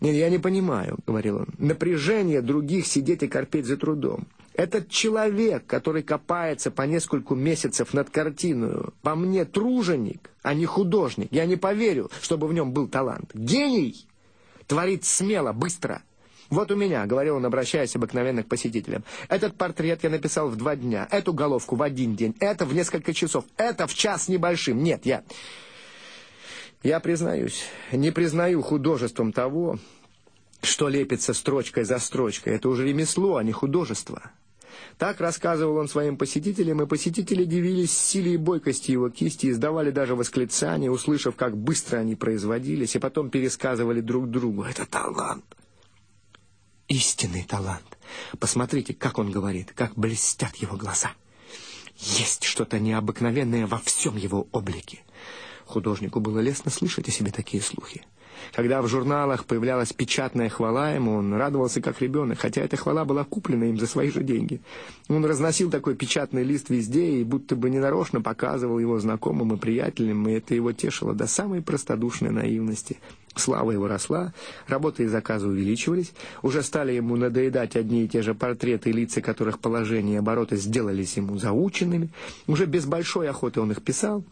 «Нет, я не понимаю», — говорил он, — «напряжение других сидеть и корпеть за трудом. Этот человек, который копается по нескольку месяцев над картиной, по мне труженик, а не художник. Я не поверю, чтобы в нем был талант. Гений творит смело, быстро. Вот у меня, говорил он, обращаясь обыкновенно к посетителям, этот портрет я написал в два дня, эту головку в один день, это в несколько часов, это в час небольшим. Нет, я... Я признаюсь, не признаю художеством того, что лепится строчкой за строчкой. Это уже ремесло, а не художество. Так рассказывал он своим посетителям, и посетители дивились силе и бойкости его кисти, издавали даже восклицания, услышав, как быстро они производились, и потом пересказывали друг другу. Это талант! Истинный талант! Посмотрите, как он говорит, как блестят его глаза! Есть что-то необыкновенное во всем его облике. Художнику было лестно слышать о себе такие слухи. Когда в журналах появлялась печатная хвала ему, он радовался как ребенок, хотя эта хвала была куплена им за свои же деньги. Он разносил такой печатный лист везде и будто бы ненарочно показывал его знакомым и приятелям, и это его тешило до самой простодушной наивности. Слава его росла, работы и заказы увеличивались, уже стали ему надоедать одни и те же портреты, лица которых положение и обороты сделались ему заученными, уже без большой охоты он их писал,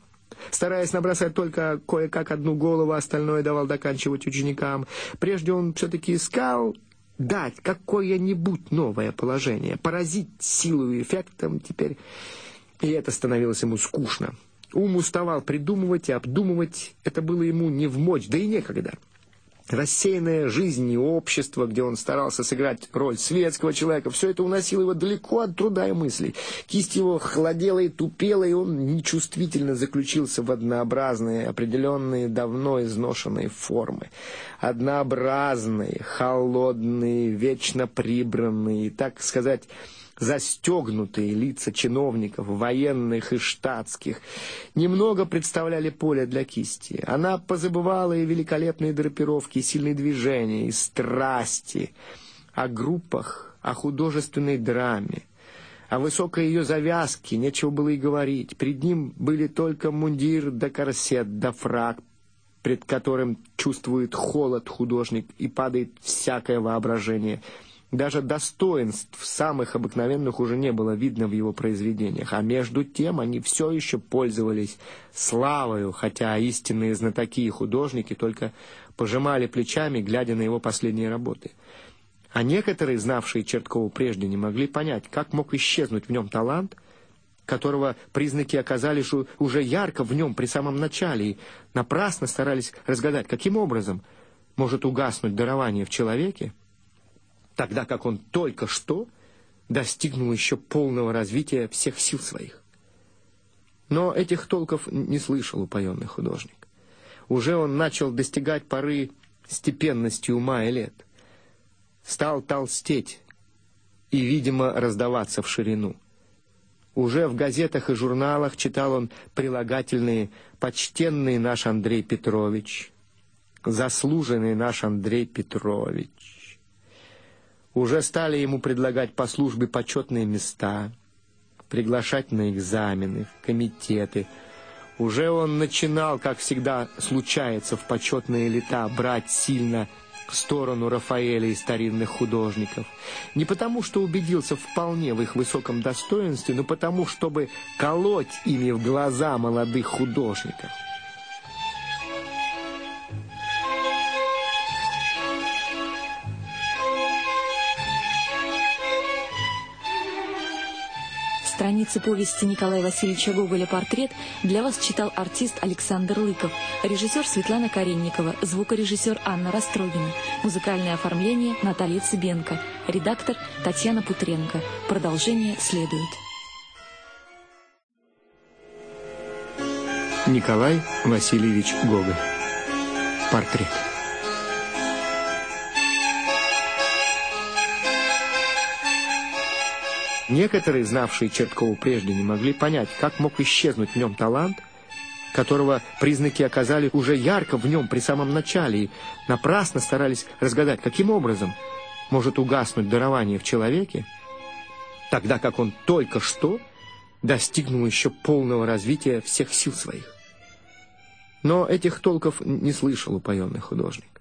Стараясь набросать только кое-как одну голову, остальное давал доканчивать ученикам. Прежде он все-таки искал дать какое-нибудь новое положение, поразить силу и эффектом теперь. И это становилось ему скучно. Ум уставал придумывать и обдумывать. Это было ему не в мочь, да и некогда рассеянная жизнь и общество, где он старался сыграть роль светского человека, все это уносило его далеко от труда и мыслей. Кисть его холодела и тупела, и он нечувствительно заключился в однообразные, определенные, давно изношенные формы. Однообразные, холодные, вечно прибранные, так сказать, застегнутые лица чиновников, военных и штатских, немного представляли поле для кисти. Она позабывала и великолепные драпировки, и сильные движения, и страсти, о группах, о художественной драме. О высокой ее завязке нечего было и говорить. Перед ним были только мундир да корсет да фраг, пред которым чувствует холод художник и падает всякое воображение — даже достоинств самых обыкновенных уже не было видно в его произведениях, а между тем они все еще пользовались славою, хотя истинные знатоки и художники только пожимали плечами, глядя на его последние работы. А некоторые, знавшие Черткова прежде, не могли понять, как мог исчезнуть в нем талант, которого признаки оказались уже ярко в нем при самом начале, и напрасно старались разгадать, каким образом может угаснуть дарование в человеке, тогда как он только что достигнул еще полного развития всех сил своих. Но этих толков не слышал упоенный художник. Уже он начал достигать поры степенности ума и лет. Стал толстеть и, видимо, раздаваться в ширину. Уже в газетах и журналах читал он прилагательные «Почтенный наш Андрей Петрович», «Заслуженный наш Андрей Петрович», уже стали ему предлагать по службе почетные места, приглашать на экзамены, комитеты. Уже он начинал, как всегда случается в почетные лета, брать сильно в сторону Рафаэля и старинных художников. Не потому, что убедился вполне в их высоком достоинстве, но потому, чтобы колоть ими в глаза молодых художников. Страницы повести Николая Васильевича Гоголя «Портрет» для вас читал артист Александр Лыков, режиссер Светлана Каренникова, звукорежиссер Анна Растрогина, музыкальное оформление Наталья Цыбенко, редактор Татьяна Путренко. Продолжение следует. Николай Васильевич Гоголь. Портрет. Некоторые, знавшие Черткову прежде, не могли понять, как мог исчезнуть в нем талант, которого признаки оказали уже ярко в нем при самом начале, и напрасно старались разгадать, каким образом может угаснуть дарование в человеке, тогда как он только что достигнул еще полного развития всех сил своих. Но этих толков не слышал упоенный художник.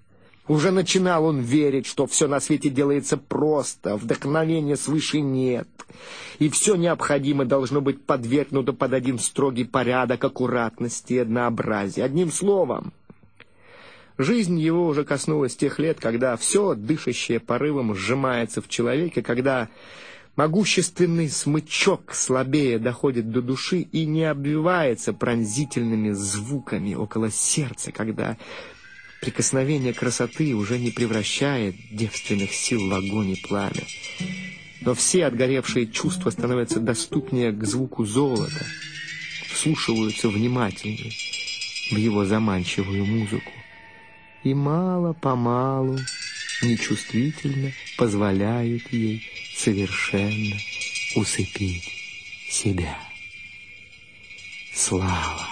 Уже начинал он верить, что все на свете делается просто, вдохновения свыше нет, и все необходимое должно быть подвергнуто под один строгий порядок аккуратности и однообразия. Одним словом, жизнь его уже коснулась тех лет, когда все, дышащее порывом, сжимается в человеке, когда могущественный смычок слабее доходит до души и не обвивается пронзительными звуками около сердца, когда Прикосновение красоты уже не превращает девственных сил в огонь и пламя. Но все отгоревшие чувства становятся доступнее к звуку золота, вслушиваются внимательнее в его заманчивую музыку. И мало-помалу, нечувствительно позволяют ей совершенно усыпить себя. Слава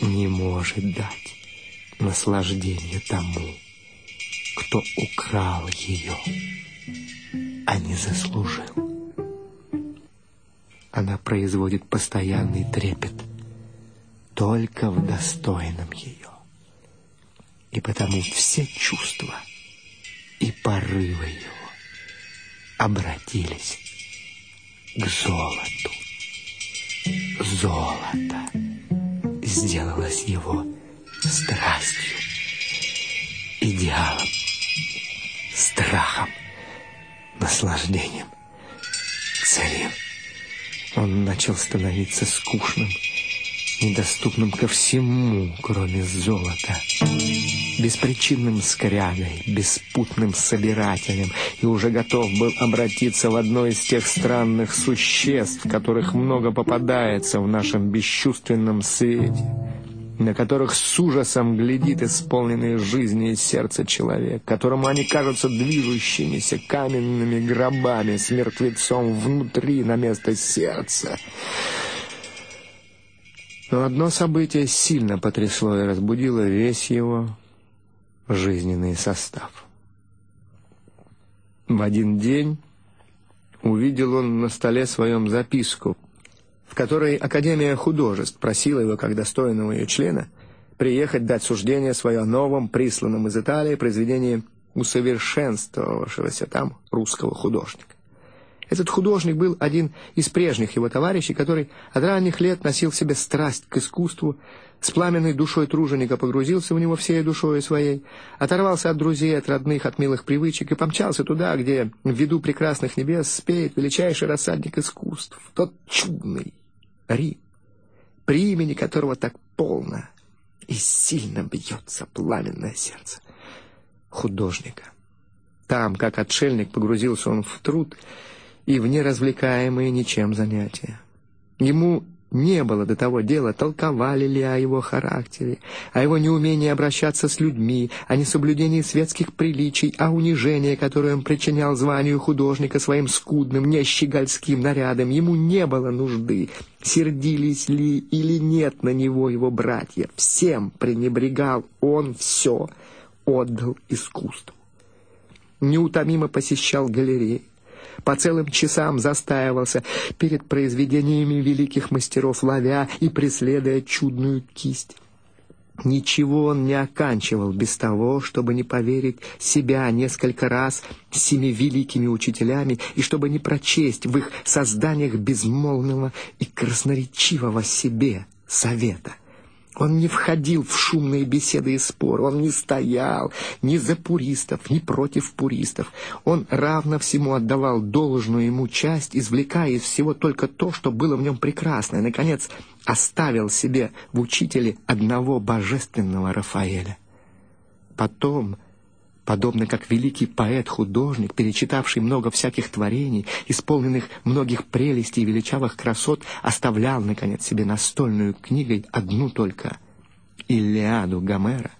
не может дать наслаждение тому, кто украл ее, а не заслужил. Она производит постоянный трепет только в достойном ее. И потому все чувства и порывы его обратились к золоту. Золото сделалось его страстью, идеалом, страхом, наслаждением, целью. Он начал становиться скучным, недоступным ко всему, кроме золота, беспричинным скрягой, беспутным собирателем, и уже готов был обратиться в одно из тех странных существ, которых много попадается в нашем бесчувственном свете на которых с ужасом глядит исполненный жизни и сердца человек, которому они кажутся движущимися каменными гробами с мертвецом внутри на место сердца. Но одно событие сильно потрясло и разбудило весь его жизненный состав. В один день увидел он на столе своем записку — в которой Академия художеств просила его, как достойного ее члена, приехать дать суждение свое о новом, присланном из Италии, произведении усовершенствовавшегося там русского художника. Этот художник был один из прежних его товарищей, который от ранних лет носил в себе страсть к искусству, с пламенной душой труженика погрузился в него всей душой своей, оторвался от друзей, от родных, от милых привычек и помчался туда, где в виду прекрасных небес спеет величайший рассадник искусств, тот чудный, Рим, при имени которого так полно и сильно бьется пламенное сердце художника. Там, как отшельник, погрузился он в труд и в неразвлекаемые ничем занятия. Ему не было до того дела, толковали ли о его характере, о его неумении обращаться с людьми, о несоблюдении светских приличий, о унижении, которое он причинял званию художника своим скудным, нещегольским нарядом. Ему не было нужды, сердились ли или нет на него его братья. Всем пренебрегал он все, отдал искусству. Неутомимо посещал галереи по целым часам застаивался перед произведениями великих мастеров, ловя и преследуя чудную кисть. Ничего он не оканчивал без того, чтобы не поверить себя несколько раз семи великими учителями и чтобы не прочесть в их созданиях безмолвного и красноречивого себе совета. Он не входил в шумные беседы и споры, он не стоял ни за пуристов, ни против пуристов. Он равно всему отдавал должную ему часть, извлекая из всего только то, что было в нем прекрасно, и, наконец, оставил себе в учителе одного божественного Рафаэля. Потом подобно как великий поэт-художник, перечитавший много всяких творений, исполненных многих прелестей и величавых красот, оставлял, наконец, себе настольную книгой одну только «Илиаду Гомера»,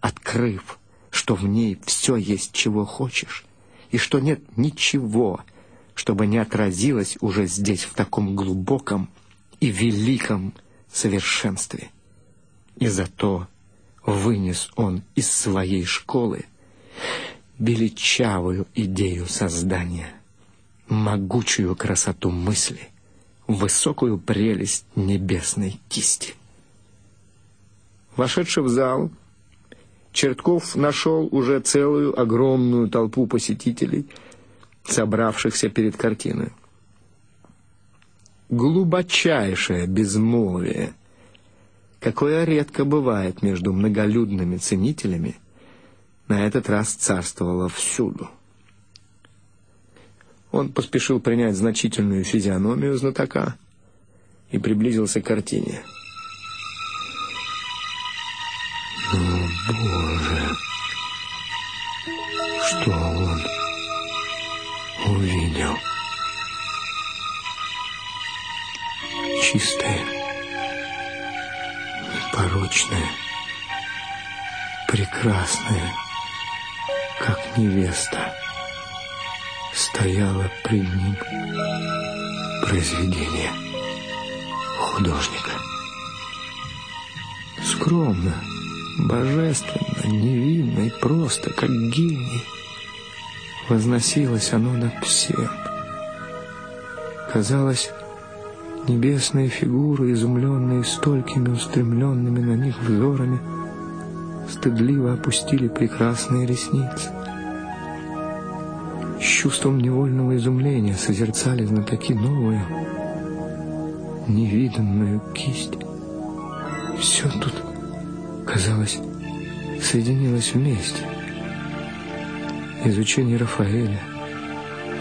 открыв, что в ней все есть, чего хочешь, и что нет ничего, чтобы не отразилось уже здесь в таком глубоком и великом совершенстве. И зато вынес он из своей школы величавую идею создания, могучую красоту мысли, высокую прелесть небесной кисти. Вошедший в зал, Чертков нашел уже целую огромную толпу посетителей, собравшихся перед картиной. Глубочайшее безмолвие, какое редко бывает между многолюдными ценителями, на этот раз царствовала всюду. Он поспешил принять значительную физиономию знатока и приблизился к картине. О, Боже! Что он увидел? Чистое, непорочное, прекрасное как невеста, стояла пред ним произведение художника. Скромно, божественно, невинно и просто, как гений, возносилось оно над всем. Казалось, небесные фигуры, изумленные столькими устремленными на них взорами, стыдливо опустили прекрасные ресницы. С чувством невольного изумления созерцали знатоки новую, невиданную кисть. Все тут, казалось, соединилось вместе. Изучение Рафаэля,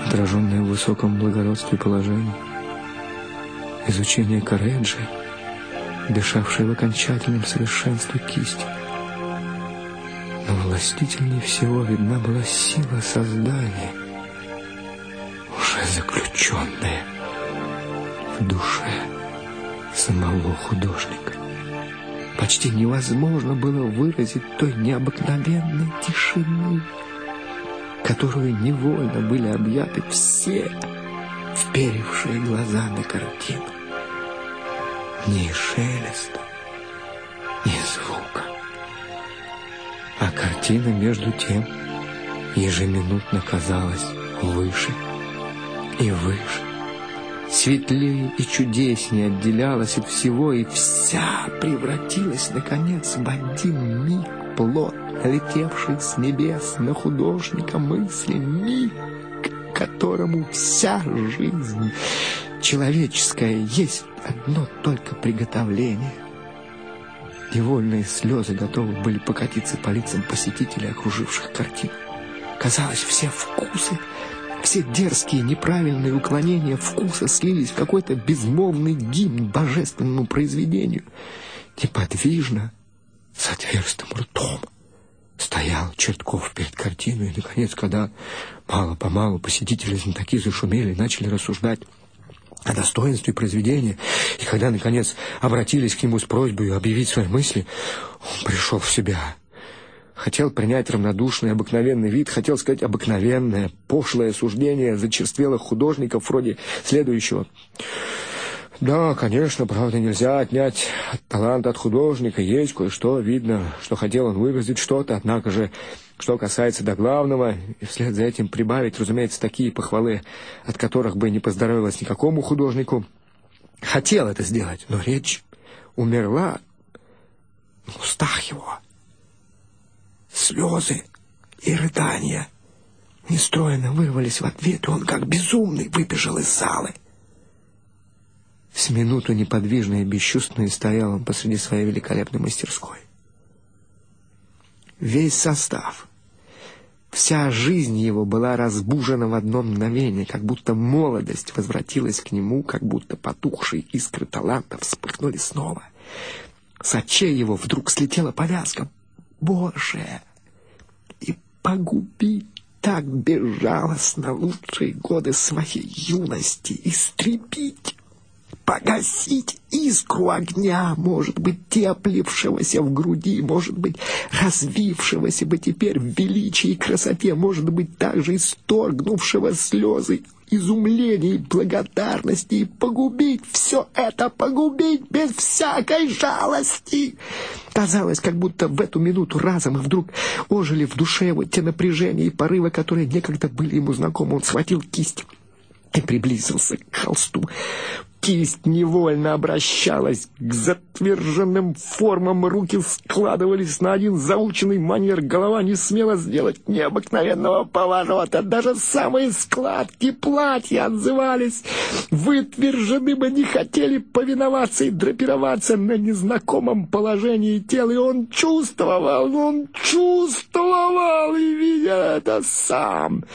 отраженное в высоком благородстве положения, изучение Кареджи, дышавшее в окончательном совершенстве кисти, но властительнее всего видна была сила создания, уже заключенная в душе самого художника. Почти невозможно было выразить той необыкновенной тишины, которую невольно были объяты все, вперевшие глаза на картину. Ни шелеста, ни звука. Картина, между тем, ежеминутно казалась выше и выше. Светлее и чудеснее отделялась от всего, и вся превратилась, наконец, в один миг плод, летевший с небес на художника мысли, миг, которому вся жизнь человеческая есть одно только приготовление. Невольные слезы готовы были покатиться по лицам посетителей, окруживших картину. Казалось, все вкусы, все дерзкие неправильные уклонения вкуса слились в какой-то безмолвный гимн божественному произведению. Неподвижно, с отверстым ртом, стоял Чертков перед картиной, и, наконец, когда мало-помалу посетители знатоки зашумели, начали рассуждать о достоинстве произведения, и когда, наконец, обратились к нему с просьбой объявить свои мысли, он пришел в себя. Хотел принять равнодушный, обыкновенный вид, хотел сказать обыкновенное, пошлое суждение зачерствелых художников вроде следующего. Да, конечно, правда, нельзя отнять талант от художника. Есть кое-что, видно, что хотел он выразить что-то, однако же что касается до главного, и вслед за этим прибавить, разумеется, такие похвалы, от которых бы не поздоровилось никакому художнику, хотел это сделать, но речь умерла в устах его. Слезы и рыдания нестройно вырвались в ответ, и он, как безумный, выбежал из залы. С минуту неподвижно и бесчувственно стоял он посреди своей великолепной мастерской. Весь состав, вся жизнь его была разбужена в одно мгновение, как будто молодость возвратилась к нему, как будто потухшие искры таланта вспыхнули снова. С очей его вдруг слетела повязка. Боже! И погубить так безжалостно лучшие годы своей юности, истребить погасить искру огня, может быть, теплившегося в груди, может быть, развившегося бы теперь в величии и красоте, может быть, также исторгнувшего слезы изумления и благодарности, и погубить все это, погубить без всякой жалости. Казалось, как будто в эту минуту разом и вдруг ожили в душе его те напряжения и порывы, которые некогда были ему знакомы. Он схватил кисть и приблизился к холсту кисть невольно обращалась к затверженным формам, руки складывались на один заученный манер, голова не смела сделать необыкновенного поворота. Даже самые складки платья отзывались. Вытвержены бы не хотели повиноваться и драпироваться на незнакомом положении тела, и он чувствовал, он чувствовал, и видя это сам.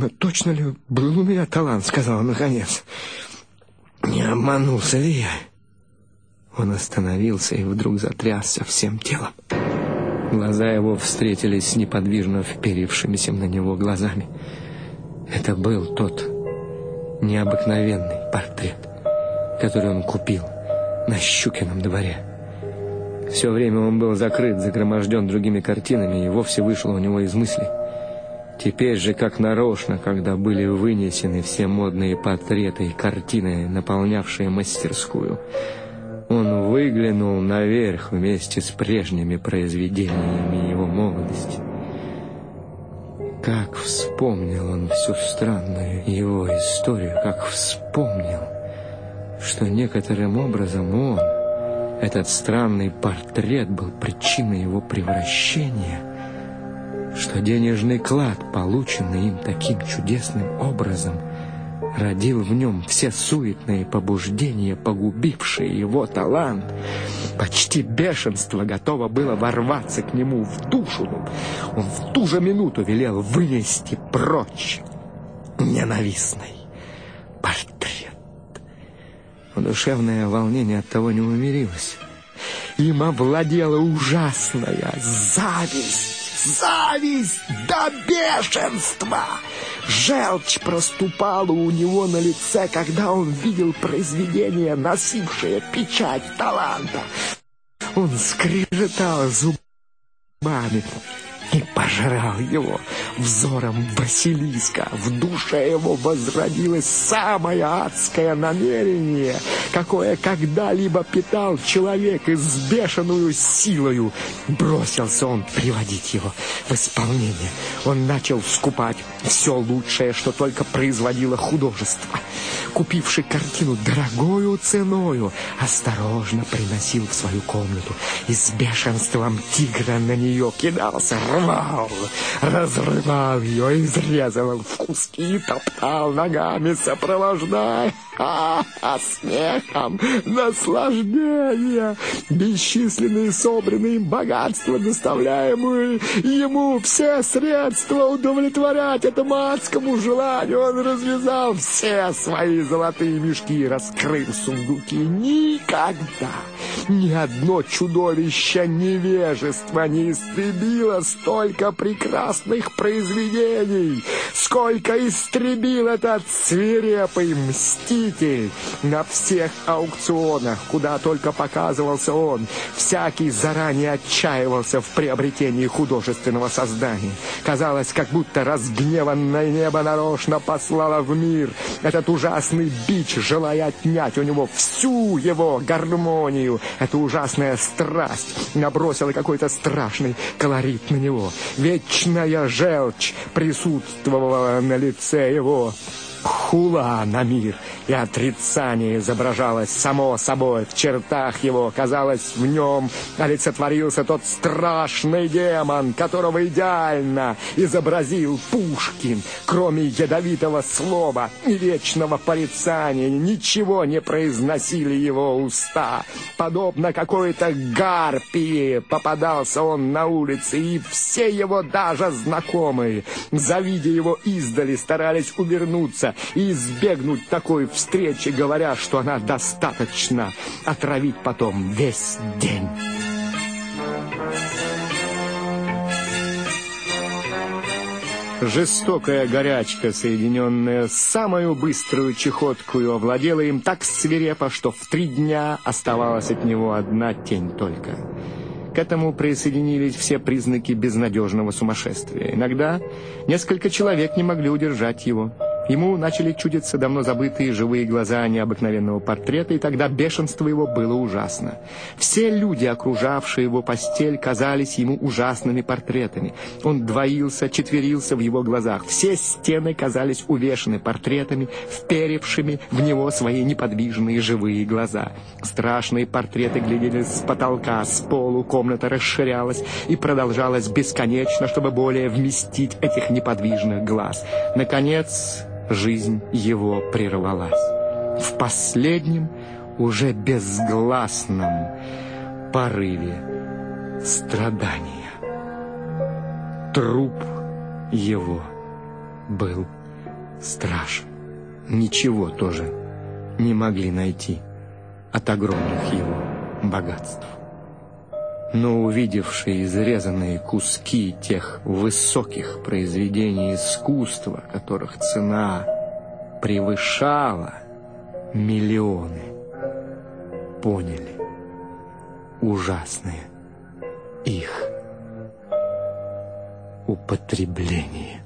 «Но точно ли был у меня талант?» — сказал он наконец. Не обманулся ли я? Он остановился и вдруг затрясся всем телом. Глаза его встретились с неподвижно вперившимися на него глазами. Это был тот необыкновенный портрет, который он купил на Щукином дворе. Все время он был закрыт, загроможден другими картинами и вовсе вышел у него из мыслей. Теперь же, как нарочно, когда были вынесены все модные портреты и картины, наполнявшие мастерскую, он выглянул наверх вместе с прежними произведениями его молодости. Как вспомнил он всю странную его историю, как вспомнил, что некоторым образом он, этот странный портрет, был причиной его превращения — что денежный клад, полученный им таким чудесным образом, родил в нем все суетные побуждения, погубившие его талант. Почти бешенство готово было ворваться к нему в душу. Он в ту же минуту велел вынести прочь ненавистный портрет. Но душевное волнение от того не умерилось. Им овладела ужасная зависть зависть до бешенства. Желчь проступала у него на лице, когда он видел произведение, носившее печать таланта. Он скрежетал зубами и пожрал его взором Василиска. В душе его возродилось самое адское намерение, какое когда-либо питал человек и с бешеную силою бросился он приводить его в исполнение. Он начал скупать все лучшее, что только производило художество. Купивший картину дорогою ценою, осторожно приносил в свою комнату и с бешенством тигра на нее кидался, рвал, разрывал ее, изрезал в куски, топтал ногами, сопровождая а смехом наслаждения, бесчисленные собранные им богатства, доставляемые ему все средства удовлетворять этому адскому желанию. Он развязал все свои золотые мешки, раскрыл сундуки. Никогда ни одно чудовище невежества не истребило столько прекрасных произведений, сколько истребил этот свирепый мститель на всех аукционах, куда только показывался он. Всякий заранее отчаивался в приобретении художественного создания. Казалось, как будто разгневанное небо нарочно послало в мир этот ужасный бич, желая отнять у него всю его гармонию, эта ужасная страсть набросила какой-то страшный колорит на него. Вечная желчь присутствовала на лице его. Хула на мир и отрицание изображалось само собой в чертах его. Казалось, в нем олицетворился тот страшный демон, которого идеально изобразил Пушкин. Кроме ядовитого слова и вечного порицания, ничего не произносили его уста. Подобно какой-то гарпии попадался он на улице, и все его даже знакомые, завидя его издали, старались увернуться избегнуть такой встречи, говоря, что она достаточно отравить потом весь день. Жестокая горячка, соединенная с самую быструю чехоткую, овладела им так свирепо, что в три дня оставалась от него одна тень только. К этому присоединились все признаки безнадежного сумасшествия. Иногда несколько человек не могли удержать его. Ему начали чудиться давно забытые живые глаза необыкновенного портрета, и тогда бешенство его было ужасно. Все люди, окружавшие его постель, казались ему ужасными портретами. Он двоился, четверился в его глазах. Все стены казались увешаны портретами, вперевшими в него свои неподвижные живые глаза. Страшные портреты глядели с потолка, с полу, комната расширялась и продолжалась бесконечно, чтобы более вместить этих неподвижных глаз. Наконец жизнь его прервалась. В последнем, уже безгласном порыве страдания. Труп его был страшен. Ничего тоже не могли найти от огромных его богатств. Но увидевшие изрезанные куски тех высоких произведений искусства, которых цена превышала миллионы, поняли ужасное их употребление.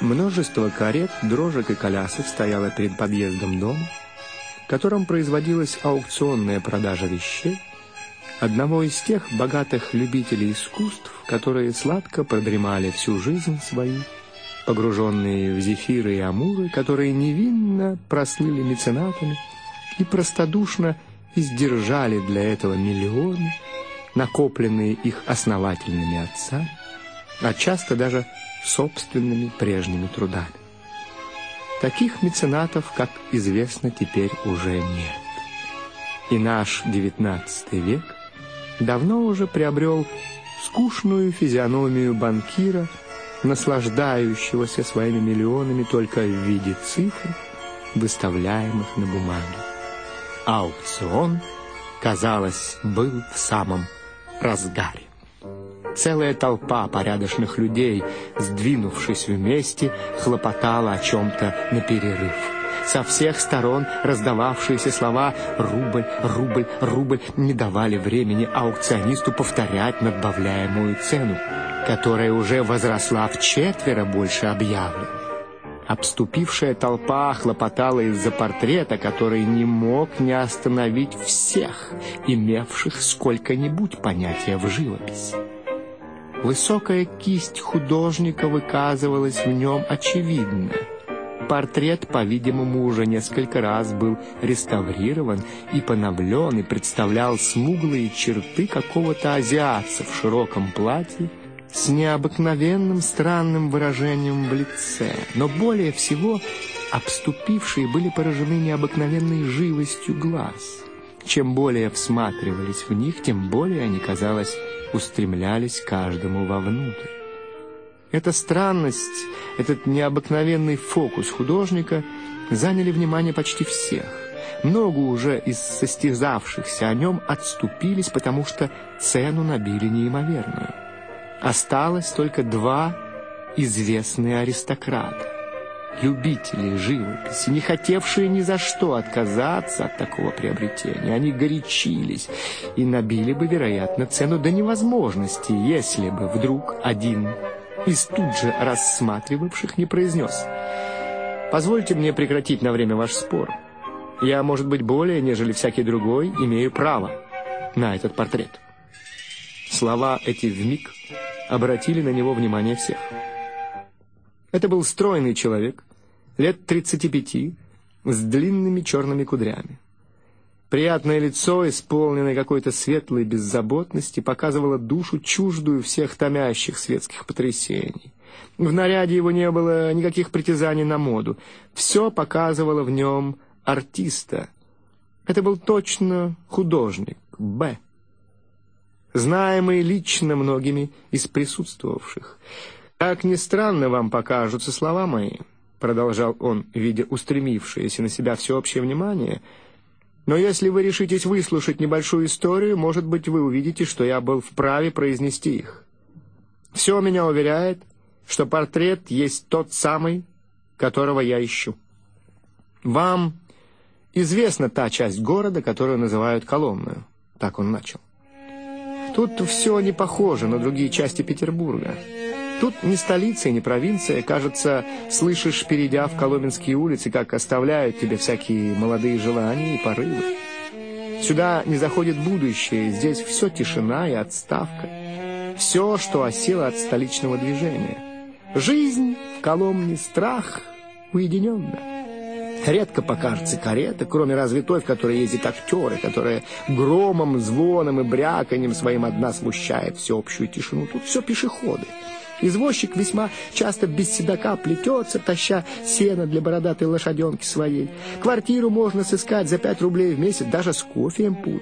Множество карет, дрожек и колясок стояло перед подъездом дома, котором производилась аукционная продажа вещей, одного из тех богатых любителей искусств, которые сладко продремали всю жизнь свою, погруженные в зефиры и амуры, которые невинно прослыли меценатами и простодушно издержали для этого миллионы, накопленные их основательными отцами, а часто даже собственными прежними трудами. Таких меценатов, как известно, теперь уже нет. И наш XIX век давно уже приобрел скучную физиономию банкира, наслаждающегося своими миллионами только в виде цифр, выставляемых на бумаге. Аукцион, казалось, был в самом разгаре. Целая толпа порядочных людей, сдвинувшись вместе, хлопотала о чем-то на перерыв. Со всех сторон раздававшиеся слова «рубль, рубль, рубль» не давали времени аукционисту повторять надбавляемую цену, которая уже возросла в четверо больше объявленной. Обступившая толпа хлопотала из-за портрета, который не мог не остановить всех, имевших сколько-нибудь понятия в живописи. Высокая кисть художника выказывалась в нем очевидно. Портрет, по-видимому, уже несколько раз был реставрирован и поновлен, и представлял смуглые черты какого-то азиатца в широком платье с необыкновенным странным выражением в лице. Но более всего обступившие были поражены необыкновенной живостью глаз. Чем более всматривались в них, тем более они, казалось, устремлялись каждому вовнутрь. Эта странность, этот необыкновенный фокус художника заняли внимание почти всех. Много уже из состязавшихся о нем отступились, потому что цену набили неимоверную. Осталось только два известные аристократа любители живописи, не хотевшие ни за что отказаться от такого приобретения. Они горячились и набили бы, вероятно, цену до невозможности, если бы вдруг один из тут же рассматривавших не произнес «Позвольте мне прекратить на время ваш спор. Я, может быть, более, нежели всякий другой, имею право на этот портрет». Слова эти вмиг обратили на него внимание всех. Это был стройный человек, лет 35, с длинными черными кудрями. Приятное лицо, исполненное какой-то светлой беззаботности, показывало душу чуждую всех томящих светских потрясений. В наряде его не было никаких притязаний на моду. Все показывало в нем артиста. Это был точно художник, Б. Знаемый лично многими из присутствовавших. Как ни странно вам покажутся слова мои, продолжал он, видя устремившееся на себя всеобщее внимание, — но если вы решитесь выслушать небольшую историю, может быть, вы увидите, что я был вправе произнести их. Все меня уверяет, что портрет есть тот самый, которого я ищу. Вам известна та часть города, которую называют Коломную. Так он начал. Тут все не похоже на другие части Петербурга. Тут ни столица ни провинция. Кажется, слышишь, перейдя в Коломенские улицы, как оставляют тебе всякие молодые желания и порывы. Сюда не заходит будущее, здесь все тишина и отставка. Все, что осело от столичного движения. Жизнь в Коломне страх уединенно. Редко покажется карета, кроме разве той, в которой ездят актеры, которая громом, звоном и бряканьем своим одна смущает всеобщую тишину. Тут все пешеходы. Извозчик весьма часто без седока плетется, таща сено для бородатой лошаденки своей. Квартиру можно сыскать за пять рублей в месяц даже с кофеем по.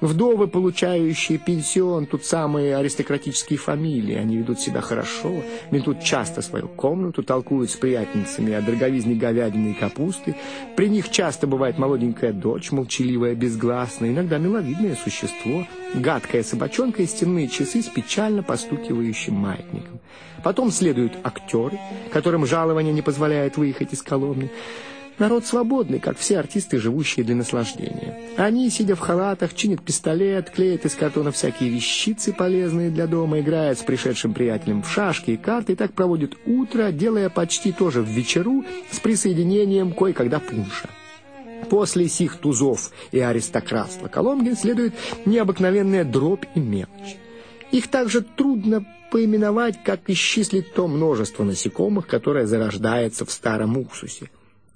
Вдовы, получающие пенсион, тут самые аристократические фамилии. Они ведут себя хорошо, метут часто свою комнату, толкуют с приятницами о дороговизне говядины и капусты. При них часто бывает молоденькая дочь, молчаливая, безгласная, иногда миловидное существо, гадкая собачонка и стенные часы с печально постукивающим маятником. Потом следуют актеры, которым жалование не позволяет выехать из Коломны. Народ свободный, как все артисты, живущие для наслаждения. Они, сидя в халатах, чинят пистолет, клеят из картона всякие вещицы полезные для дома, играют с пришедшим приятелем в шашки и карты, и так проводят утро, делая почти тоже в вечеру с присоединением кое-когда пунша. После сих тузов и аристократства Коломгин следует необыкновенная дробь и мелочь. Их также трудно поименовать, как исчислить то множество насекомых, которое зарождается в старом уксусе.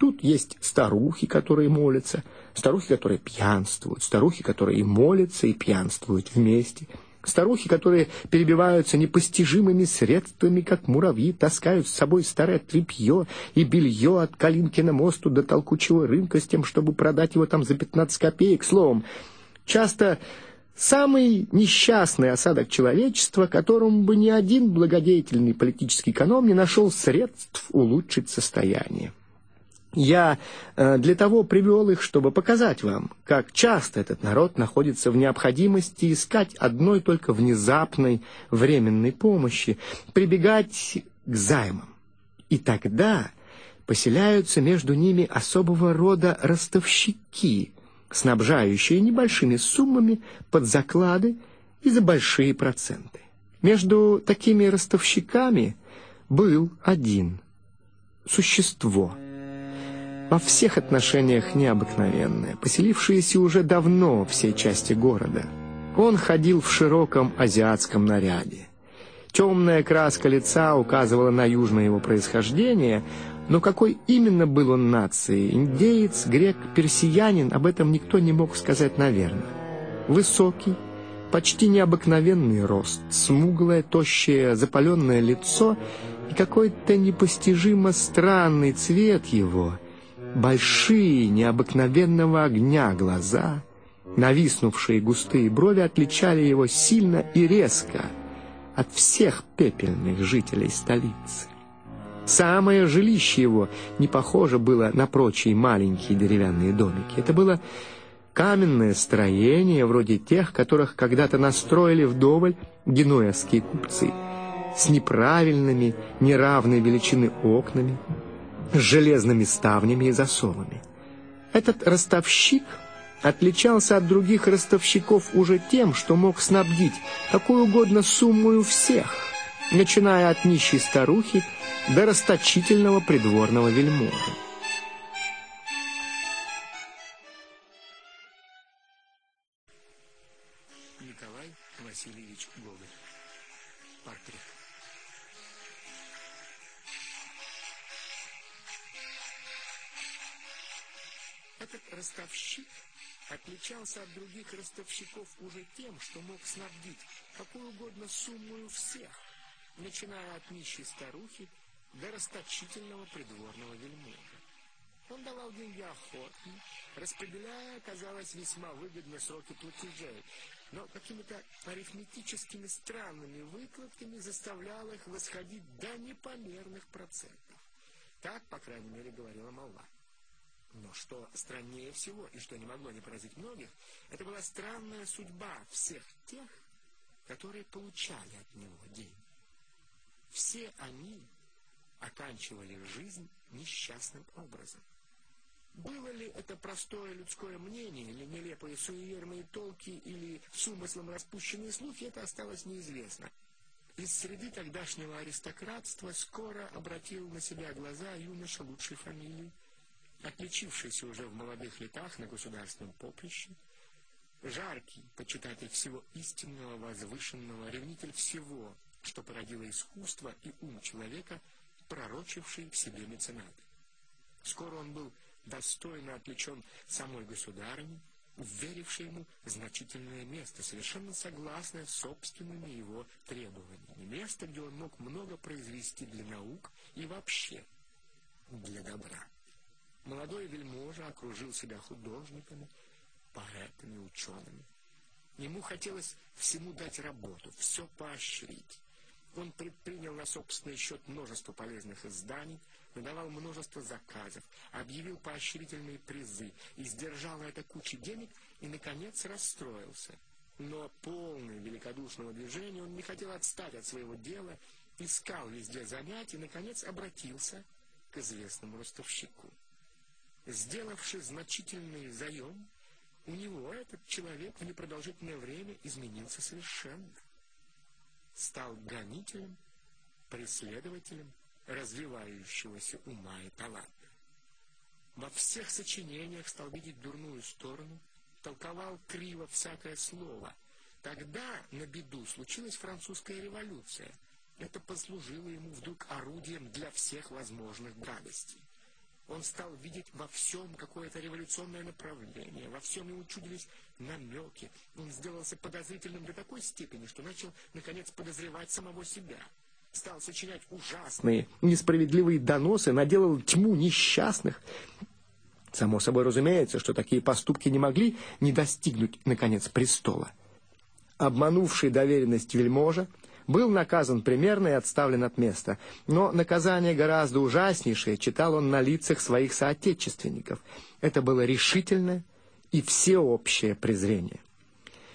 Тут есть старухи, которые молятся, старухи, которые пьянствуют, старухи, которые и молятся, и пьянствуют вместе, старухи, которые перебиваются непостижимыми средствами, как муравьи, таскают с собой старое тряпье и белье от Калинкина мосту до толкучего рынка с тем, чтобы продать его там за 15 копеек. Словом, часто самый несчастный осадок человечества, которому бы ни один благодетельный политический эконом не нашел средств улучшить состояние. Я э, для того привел их, чтобы показать вам, как часто этот народ находится в необходимости искать одной только внезапной временной помощи, прибегать к займам. И тогда поселяются между ними особого рода ростовщики, снабжающие небольшими суммами под заклады и за большие проценты. Между такими ростовщиками был один существо — во всех отношениях необыкновенное, поселившееся уже давно в всей части города. Он ходил в широком азиатском наряде. Темная краска лица указывала на южное его происхождение, но какой именно был он нации, индеец, грек, персиянин, об этом никто не мог сказать наверно. Высокий, почти необыкновенный рост, смуглое, тощее, запаленное лицо и какой-то непостижимо странный цвет его — Большие, необыкновенного огня глаза, нависнувшие густые брови отличали его сильно и резко от всех пепельных жителей столицы. Самое жилище его не похоже было на прочие маленькие деревянные домики. Это было каменное строение, вроде тех, которых когда-то настроили вдоволь генуэзские купцы, с неправильными, неравной величины окнами, с железными ставнями и засовами. Этот ростовщик отличался от других ростовщиков уже тем, что мог снабдить какую угодно сумму всех, начиная от нищей старухи до расточительного придворного вельможи. Ростовщик отличался от других ростовщиков уже тем, что мог снабдить какую угодно сумму всех, начиная от нищей старухи до расточительного придворного вельможа. Он давал деньги охотно, распределяя, казалось, весьма выгодно сроки платежей, но какими-то арифметическими странными выкладками заставлял их восходить до непомерных процентов. Так, по крайней мере, говорила молва. Но что страннее всего, и что не могло не поразить многих, это была странная судьба всех тех, которые получали от него деньги. Все они оканчивали жизнь несчастным образом. Было ли это простое людское мнение, или нелепые суеверные толки, или с умыслом распущенные слухи, это осталось неизвестно. Из среды тогдашнего аристократства скоро обратил на себя глаза юноша лучшей фамилии, отличившийся уже в молодых летах на государственном поприще, жаркий почитатель всего истинного, возвышенного, ревнитель всего, что породило искусство и ум человека, пророчивший в себе меценаты. Скоро он был достойно отличен самой государыней, уверившей ему значительное место, совершенно согласное с собственными его требованиями. Место, где он мог много произвести для наук и вообще для добра. Молодой вельможа окружил себя художниками, поэтами, учеными. Ему хотелось всему дать работу, все поощрить. Он предпринял на собственный счет множество полезных изданий, надавал множество заказов, объявил поощрительные призы, и сдержал на это кучу денег и, наконец, расстроился. Но полный великодушного движения он не хотел отстать от своего дела, искал везде занятий и, наконец, обратился к известному ростовщику. Сделавший значительный заем, у него этот человек в непродолжительное время изменился совершенно. Стал гонителем, преследователем, развивающегося ума и таланта. Во всех сочинениях стал видеть дурную сторону, толковал криво всякое слово. Тогда, на беду, случилась французская революция. Это послужило ему вдруг орудием для всех возможных гадостей. Он стал видеть во всем какое-то революционное направление, во всем ему чудились намеки. Он сделался подозрительным до такой степени, что начал, наконец, подозревать самого себя — стал сочинять ужасные, несправедливые доносы, наделал тьму несчастных. Само собой разумеется, что такие поступки не могли не достигнуть, наконец, престола. Обманувший доверенность вельможа, был наказан примерно и отставлен от места. Но наказание гораздо ужаснейшее читал он на лицах своих соотечественников. Это было решительное и всеобщее презрение.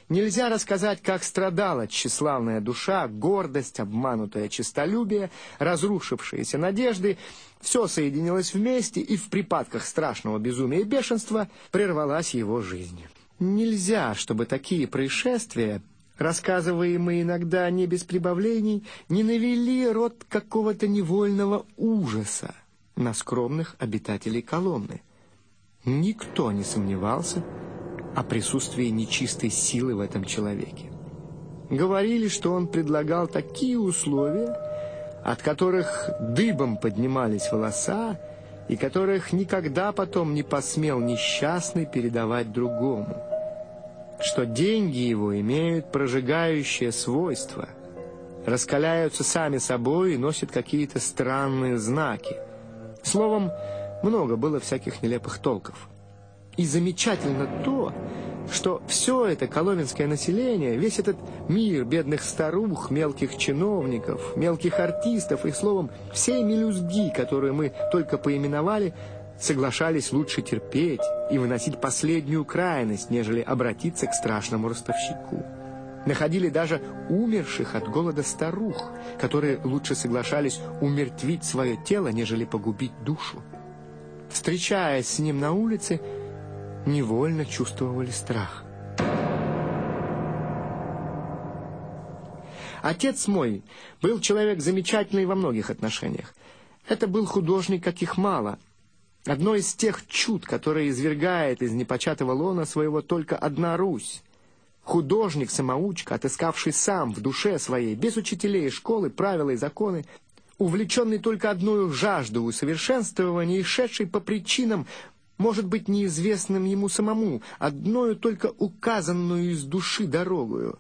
Нельзя рассказать, как страдала тщеславная душа, гордость, обманутое честолюбие, разрушившиеся надежды. Все соединилось вместе, и в припадках страшного безумия и бешенства прервалась его жизнь. Нельзя, чтобы такие происшествия, рассказываемые иногда не без прибавлений, не навели род какого-то невольного ужаса на скромных обитателей Коломны. Никто не сомневался, о присутствии нечистой силы в этом человеке. Говорили, что он предлагал такие условия, от которых дыбом поднимались волоса, и которых никогда потом не посмел несчастный передавать другому. Что деньги его имеют прожигающее свойство, раскаляются сами собой и носят какие-то странные знаки. Словом, много было всяких нелепых толков. И замечательно то, что все это коломенское население, весь этот мир бедных старух, мелких чиновников, мелких артистов и, словом, всей мелюзги, которую мы только поименовали, соглашались лучше терпеть и выносить последнюю крайность, нежели обратиться к страшному ростовщику. Находили даже умерших от голода старух, которые лучше соглашались умертвить свое тело, нежели погубить душу. Встречаясь с ним на улице, невольно чувствовали страх. Отец мой был человек замечательный во многих отношениях. Это был художник, каких мало. Одно из тех чуд, которые извергает из непочатого лона своего только одна Русь. Художник-самоучка, отыскавший сам в душе своей, без учителей школы, правила и законы, увлеченный только одной жаждой усовершенствования и шедший по причинам, может быть, неизвестным ему самому, одною только указанную из души дорогою.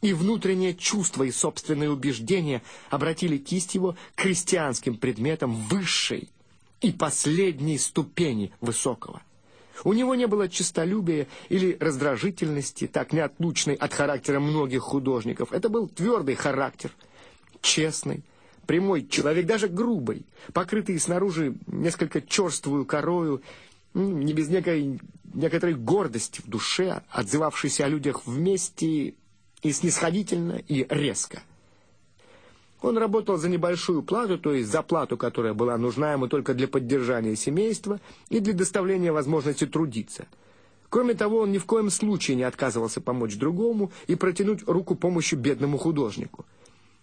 И внутреннее чувство и собственные убеждения обратили кисть его к христианским предметам высшей и последней ступени высокого. У него не было честолюбия или раздражительности, так неотлучной от характера многих художников. Это был твердый характер, честный, прямой человек, даже грубый, покрытый снаружи несколько черствую корою, не без некой, некоторой гордости в душе, отзывавшейся о людях вместе и снисходительно, и резко. Он работал за небольшую плату, то есть за плату, которая была нужна ему только для поддержания семейства и для доставления возможности трудиться. Кроме того, он ни в коем случае не отказывался помочь другому и протянуть руку помощи бедному художнику.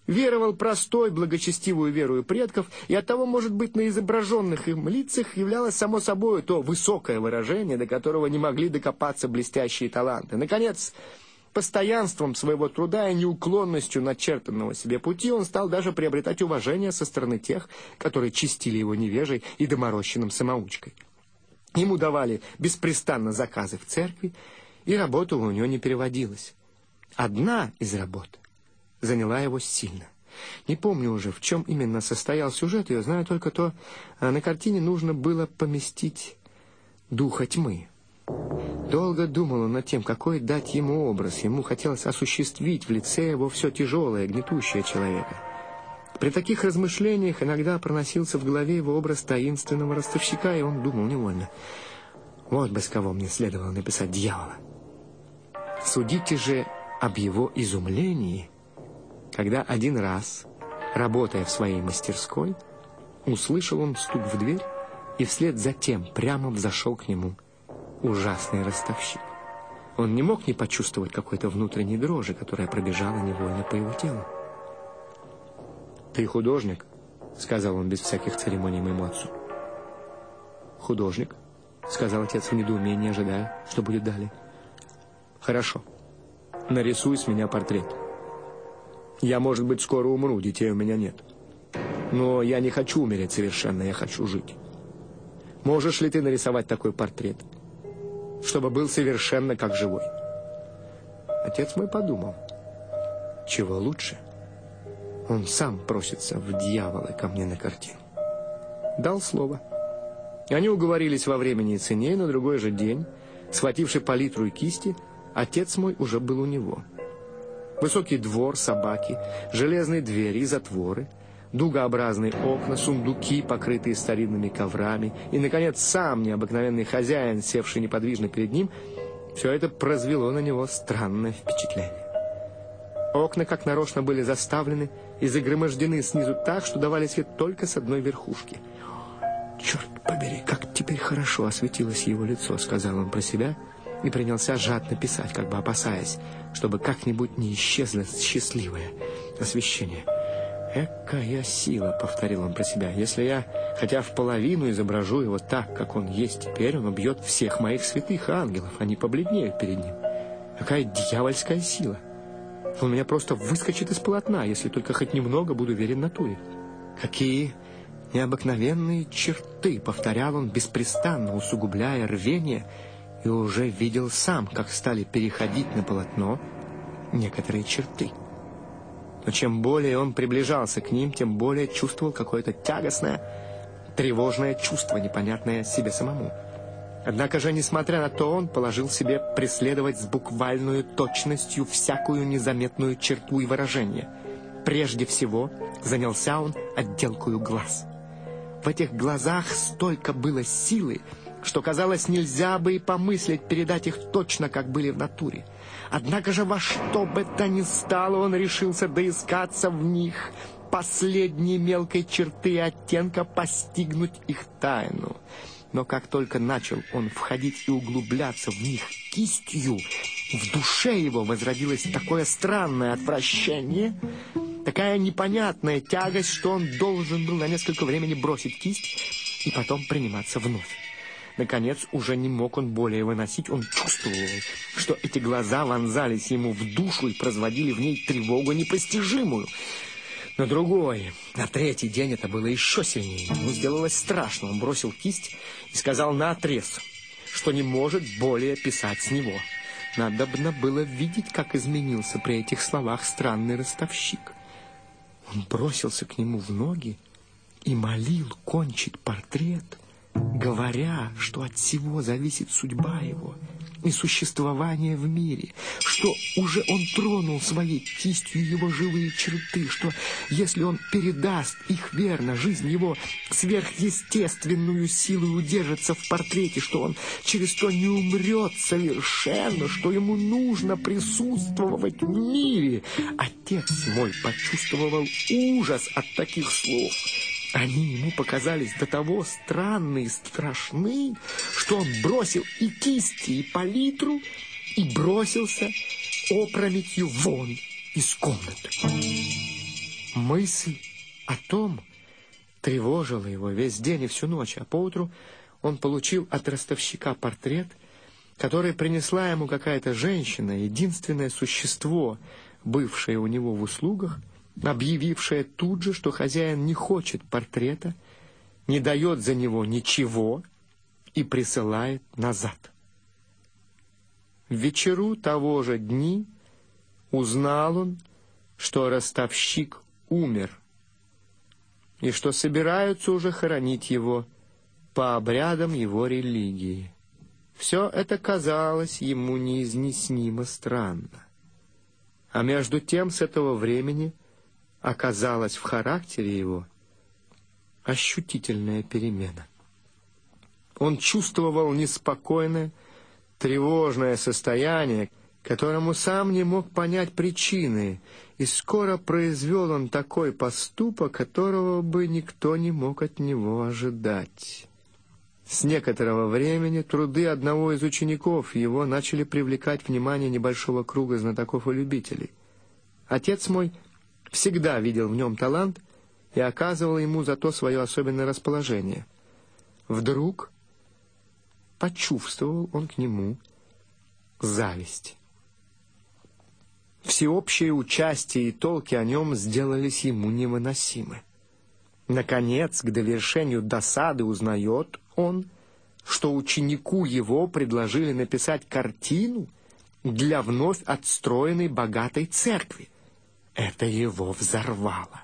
Веровал простой, благочестивую верою предков, и оттого, может быть, на изображенных им лицах являлось само собой то высокое выражение, до которого не могли докопаться блестящие таланты. Наконец, Постоянством своего труда и неуклонностью начертанного себе пути он стал даже приобретать уважение со стороны тех, которые чистили его невежей и доморощенным самоучкой. Ему давали беспрестанно заказы в церкви, и работа у него не переводилась. Одна из работ заняла его сильно. Не помню уже, в чем именно состоял сюжет я знаю только то, а на картине нужно было поместить духа тьмы. Долго думал он над тем, какой дать ему образ. Ему хотелось осуществить в лице его все тяжелое, гнетущее человека. При таких размышлениях иногда проносился в голове его образ таинственного ростовщика, и он думал невольно. Вот бы с кого мне следовало написать дьявола. Судите же об его изумлении, когда один раз, работая в своей мастерской, услышал он стук в дверь и вслед за тем прямо взошел к нему – ужасный ростовщик. Он не мог не почувствовать какой-то внутренней дрожи, которая пробежала невольно по его телу. «Ты художник?» — сказал он без всяких церемоний моему отцу. «Художник?» — сказал отец в недоумении, ожидая, что будет далее. «Хорошо. Нарисуй с меня портрет. Я, может быть, скоро умру, детей у меня нет. Но я не хочу умереть совершенно, я хочу жить. Можешь ли ты нарисовать такой портрет?» Чтобы был совершенно как живой. Отец мой подумал, чего лучше? Он сам просится в дьяволы ко мне на картину. Дал слово. Они уговорились во времени и цене, и на другой же день, схвативший палитру и кисти, отец мой уже был у него. Высокий двор, собаки, железные двери и затворы — дугообразные окна, сундуки, покрытые старинными коврами, и, наконец, сам необыкновенный хозяин, севший неподвижно перед ним, все это произвело на него странное впечатление. Окна, как нарочно, были заставлены и загромождены снизу так, что давали свет только с одной верхушки. «Черт побери, как теперь хорошо осветилось его лицо», — сказал он про себя, и принялся жадно писать, как бы опасаясь, чтобы как-нибудь не исчезло счастливое освещение. «Экая сила!» — повторил он про себя. «Если я хотя в половину изображу его так, как он есть теперь, он убьет всех моих святых ангелов, они побледнеют перед ним. Какая дьявольская сила! Он меня просто выскочит из полотна, если только хоть немного буду верен натуре. Какие необыкновенные черты!» — повторял он беспрестанно, усугубляя рвение, и уже видел сам, как стали переходить на полотно некоторые черты. Но чем более он приближался к ним, тем более чувствовал какое-то тягостное, тревожное чувство, непонятное себе самому. Однако же, несмотря на то, он положил себе преследовать с буквальной точностью всякую незаметную черту и выражение. Прежде всего занялся он отделкою глаз. В этих глазах столько было силы, что, казалось, нельзя бы и помыслить передать их точно, как были в натуре. Однако же во что бы то ни стало, он решился доискаться в них последней мелкой черты и оттенка, постигнуть их тайну. Но как только начал он входить и углубляться в них кистью, в душе его возродилось такое странное отвращение, такая непонятная тягость, что он должен был на несколько времени бросить кисть и потом приниматься вновь. Наконец, уже не мог он более выносить. Он чувствовал, что эти глаза вонзались ему в душу и производили в ней тревогу непостижимую. На другой, на третий день это было еще сильнее. Ему сделалось страшно. Он бросил кисть и сказал наотрез, что не может более писать с него. Надобно было видеть, как изменился при этих словах странный ростовщик. Он бросился к нему в ноги и молил кончить портрет, говоря, что от всего зависит судьба его и существование в мире, что уже он тронул своей кистью его живые черты, что если он передаст их верно, жизнь его сверхъестественную силу удержится в портрете, что он через то не умрет совершенно, что ему нужно присутствовать в мире. Отец мой почувствовал ужас от таких слов. Они ему показались до того странны и страшны, что он бросил и кисти, и палитру, и бросился опрометью вон из комнаты. Мысль о том тревожила его весь день и всю ночь, а поутру он получил от ростовщика портрет, который принесла ему какая-то женщина, единственное существо, бывшее у него в услугах, объявившая тут же, что хозяин не хочет портрета, не дает за него ничего и присылает назад. В вечеру того же дни узнал он, что ростовщик умер, и что собираются уже хоронить его по обрядам его религии. Все это казалось ему неизъяснимо странно. А между тем с этого времени оказалась в характере его ощутительная перемена. Он чувствовал неспокойное, тревожное состояние, которому сам не мог понять причины, и скоро произвел он такой поступок, которого бы никто не мог от него ожидать. С некоторого времени труды одного из учеников его начали привлекать внимание небольшого круга знатоков и любителей. Отец мой — всегда видел в нем талант и оказывал ему за то свое особенное расположение. Вдруг почувствовал он к нему зависть. Всеобщее участие и толки о нем сделались ему невыносимы. Наконец, к довершению досады узнает он, что ученику его предложили написать картину для вновь отстроенной богатой церкви. Это его взорвало.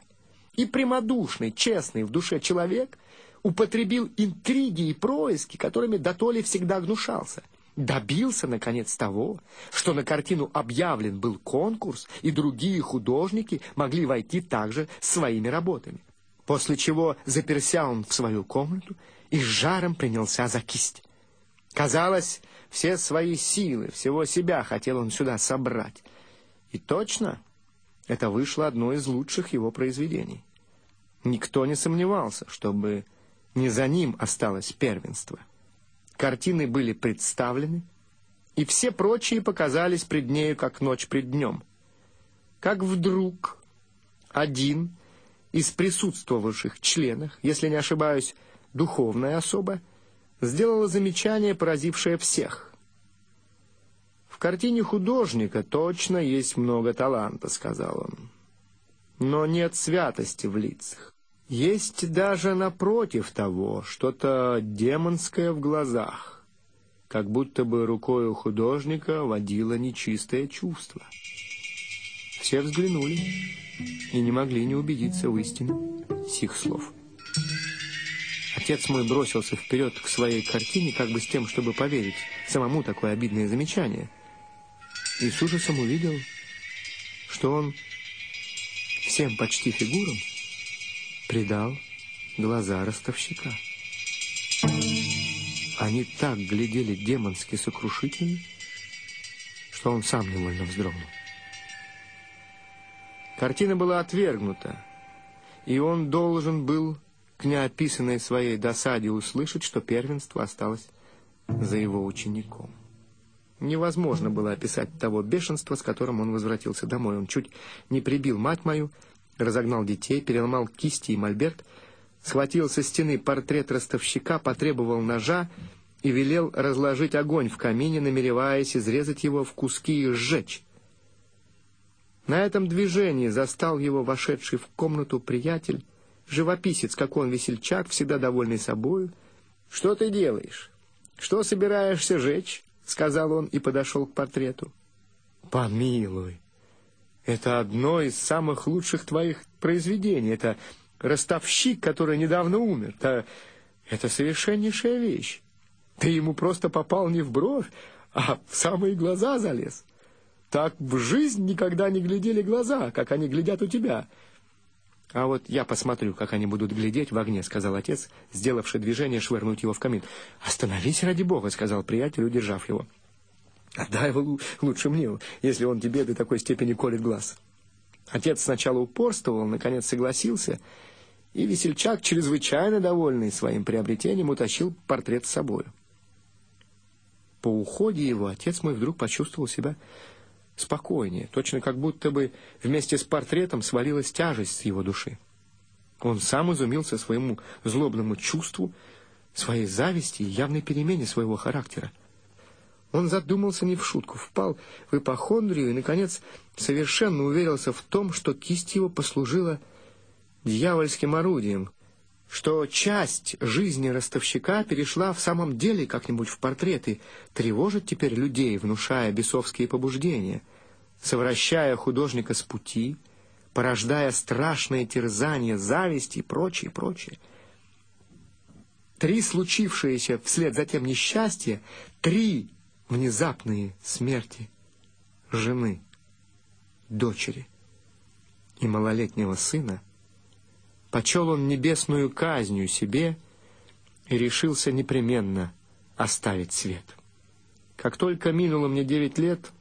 И прямодушный, честный в душе человек употребил интриги и происки, которыми Дотоли всегда гнушался. Добился, наконец, того, что на картину объявлен был конкурс, и другие художники могли войти также своими работами. После чего заперся он в свою комнату и с жаром принялся за кисть. Казалось, все свои силы, всего себя хотел он сюда собрать. И точно это вышло одно из лучших его произведений. Никто не сомневался, чтобы не за ним осталось первенство. Картины были представлены, и все прочие показались пред нею, как ночь пред днем. Как вдруг один из присутствовавших членов, если не ошибаюсь, духовная особа, сделала замечание, поразившее всех. В картине художника точно есть много таланта, сказал он. Но нет святости в лицах. Есть даже напротив того что-то демонское в глазах, как будто бы рукой у художника водило нечистое чувство. Все взглянули и не могли не убедиться в истине сих слов. Отец мой бросился вперед к своей картине, как бы с тем, чтобы поверить самому такое обидное замечание — и с ужасом увидел, что он всем почти фигурам придал глаза ростовщика. Они так глядели демонски сокрушительно, что он сам невольно вздрогнул. Картина была отвергнута, и он должен был к неописанной своей досаде услышать, что первенство осталось за его учеником. Невозможно было описать того бешенства, с которым он возвратился домой. Он чуть не прибил мать мою, разогнал детей, переломал кисти и мольберт, схватил со стены портрет ростовщика, потребовал ножа и велел разложить огонь в камине, намереваясь изрезать его в куски и сжечь. На этом движении застал его вошедший в комнату приятель, живописец, как он, весельчак, всегда довольный собою. «Что ты делаешь? Что собираешься жечь?» — сказал он и подошел к портрету. «Помилуй, это одно из самых лучших твоих произведений. Это ростовщик, который недавно умер. Это, это совершеннейшая вещь. Ты ему просто попал не в бровь, а в самые глаза залез. Так в жизнь никогда не глядели глаза, как они глядят у тебя. А вот я посмотрю, как они будут глядеть в огне, сказал отец, сделавший движение швырнуть его в камин. Остановись ради бога, сказал приятель, удержав его. Отдай его лучше мне, если он тебе до такой степени колет глаз. Отец сначала упорствовал, наконец согласился, и весельчак, чрезвычайно довольный своим приобретением, утащил портрет с собою. По уходе его отец мой вдруг почувствовал себя спокойнее, точно как будто бы вместе с портретом свалилась тяжесть с его души. Он сам изумился своему злобному чувству, своей зависти и явной перемене своего характера. Он задумался не в шутку, впал в ипохондрию и, наконец, совершенно уверился в том, что кисть его послужила дьявольским орудием, что часть жизни ростовщика перешла в самом деле как-нибудь в портрет и тревожит теперь людей, внушая бесовские побуждения, совращая художника с пути, порождая страшное терзание, зависть и прочее, прочее. Три случившиеся вслед за тем несчастья, три внезапные смерти жены, дочери и малолетнего сына — Почел он небесную казнью себе и решился непременно оставить свет. Как только минуло мне девять лет,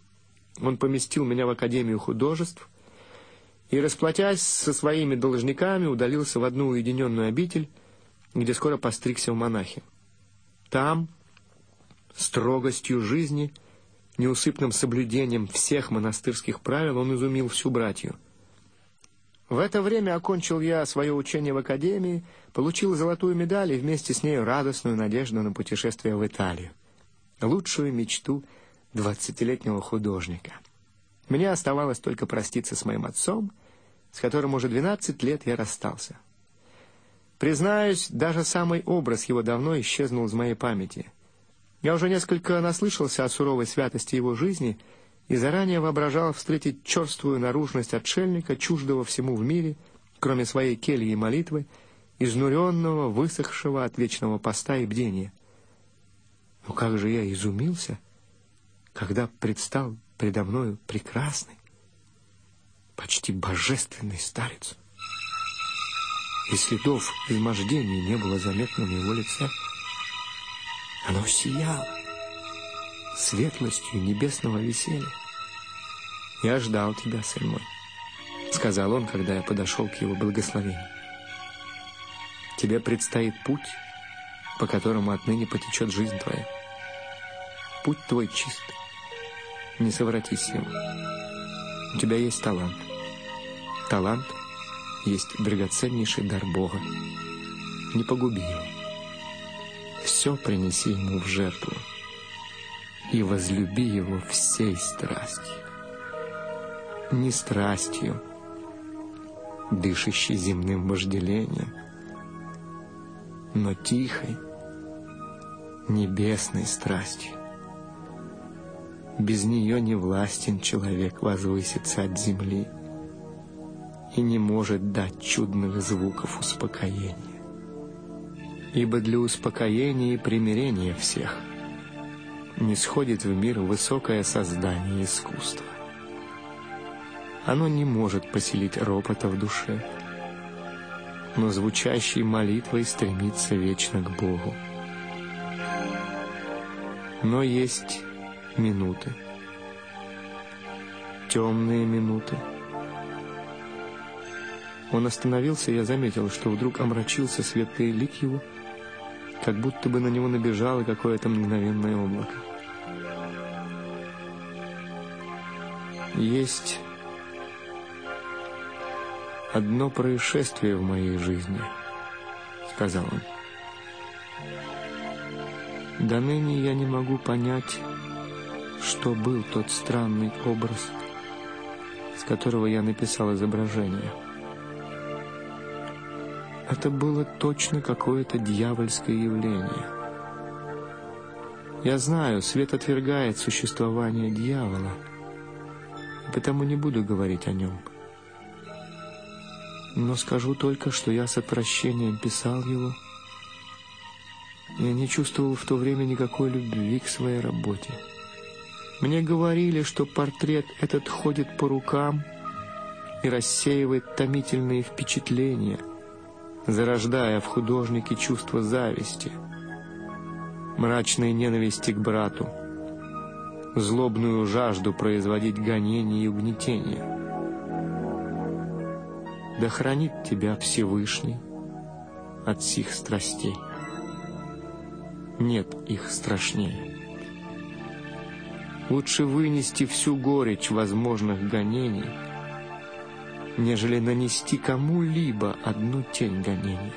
он поместил меня в Академию художеств и, расплатясь со своими должниками, удалился в одну уединенную обитель, где скоро постригся в монахи. Там, строгостью жизни, неусыпным соблюдением всех монастырских правил, он изумил всю братью — в это время окончил я свое учение в академии, получил золотую медаль и вместе с ней радостную надежду на путешествие в Италию. Лучшую мечту двадцатилетнего художника. Мне оставалось только проститься с моим отцом, с которым уже двенадцать лет я расстался. Признаюсь, даже самый образ его давно исчезнул из моей памяти. Я уже несколько наслышался о суровой святости его жизни — и заранее воображал встретить черствую наружность отшельника, чуждого всему в мире, кроме своей кельи и молитвы, изнуренного, высохшего от вечного поста и бдения. Но как же я изумился, когда предстал предо мною прекрасный, почти божественный старец. И следов измождения не было заметно на его лице. Оно сияло светлостью небесного веселья. «Я ждал тебя, сын мой», — сказал он, когда я подошел к его благословению. «Тебе предстоит путь, по которому отныне потечет жизнь твоя. Путь твой чист, не совратись его. У тебя есть талант. Талант есть драгоценнейший дар Бога. Не погуби его. Все принеси ему в жертву и возлюби его всей страстью. Не страстью, дышащей земным вожделением, но тихой, небесной страстью. Без нее не властен человек возвыситься от земли и не может дать чудных звуков успокоения. Ибо для успокоения и примирения всех – не сходит в мир высокое создание искусства. Оно не может поселить ропота в душе, но звучащей молитвой стремится вечно к Богу. Но есть минуты, темные минуты. Он остановился, и я заметил, что вдруг омрачился светлый лик его, как будто бы на него набежало какое-то мгновенное облако. Есть одно происшествие в моей жизни, сказал он. До ныне я не могу понять, что был тот странный образ, с которого я написал изображение. Это было точно какое-то дьявольское явление. Я знаю, свет отвергает существование дьявола, потому не буду говорить о нем. Но скажу только, что я с отвращением писал его, я не чувствовал в то время никакой любви к своей работе. Мне говорили, что портрет этот ходит по рукам и рассеивает томительные впечатления, зарождая в художнике чувство зависти, мрачной ненависти к брату, злобную жажду производить гонения и угнетения. Да хранит тебя Всевышний от сих страстей. Нет их страшнее. Лучше вынести всю горечь возможных гонений, нежели нанести кому-либо одну тень гонения.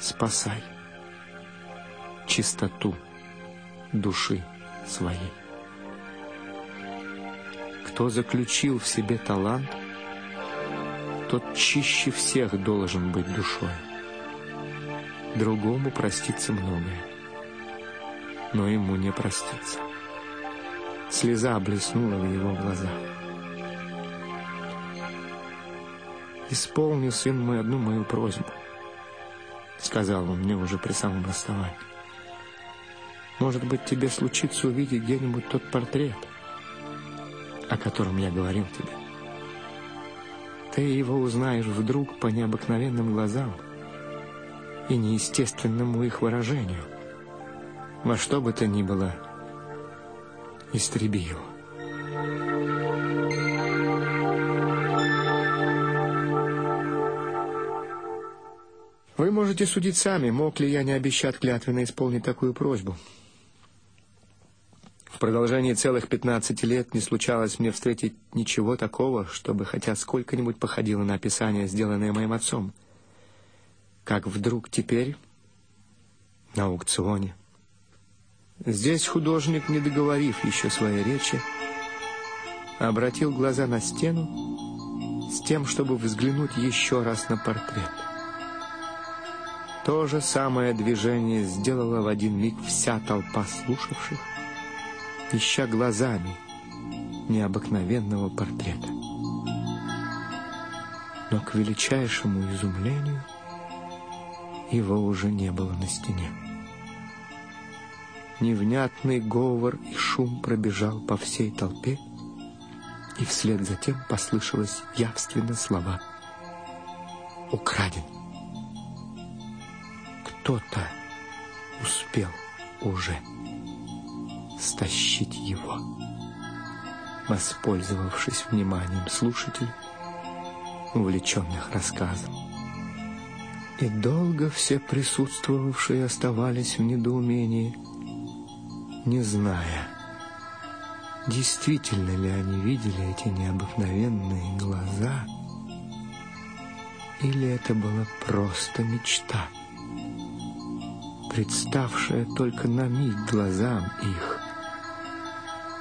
Спасай чистоту души своей. Кто заключил в себе талант, тот чище всех должен быть душой. Другому простится многое но ему не проститься. Слеза блеснула в его глазах. «Исполни, сын мой, одну мою просьбу», — сказал он мне уже при самом расставании. «Может быть, тебе случится увидеть где-нибудь тот портрет, о котором я говорил тебе. Ты его узнаешь вдруг по необыкновенным глазам и неестественному их выражению. Во что бы то ни было, истреби его. Вы можете судить сами, мог ли я не обещать клятвенно исполнить такую просьбу. В продолжении целых 15 лет не случалось мне встретить ничего такого, чтобы хотя сколько-нибудь походило на описание, сделанное моим отцом. Как вдруг теперь на аукционе Здесь художник, не договорив еще своей речи, обратил глаза на стену с тем, чтобы взглянуть еще раз на портрет. То же самое движение сделала в один миг вся толпа слушавших, ища глазами необыкновенного портрета. Но к величайшему изумлению его уже не было на стене. Невнятный говор и шум пробежал по всей толпе, и вслед за тем послышалось явственно слова «Украден». Кто-то успел уже стащить его, воспользовавшись вниманием слушателей, увлеченных рассказом. И долго все присутствовавшие оставались в недоумении – не зная, действительно ли они видели эти необыкновенные глаза, или это была просто мечта, представшая только на миг глазам их,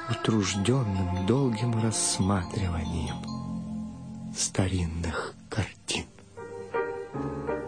утружденным долгим рассматриванием старинных картин. Thank you.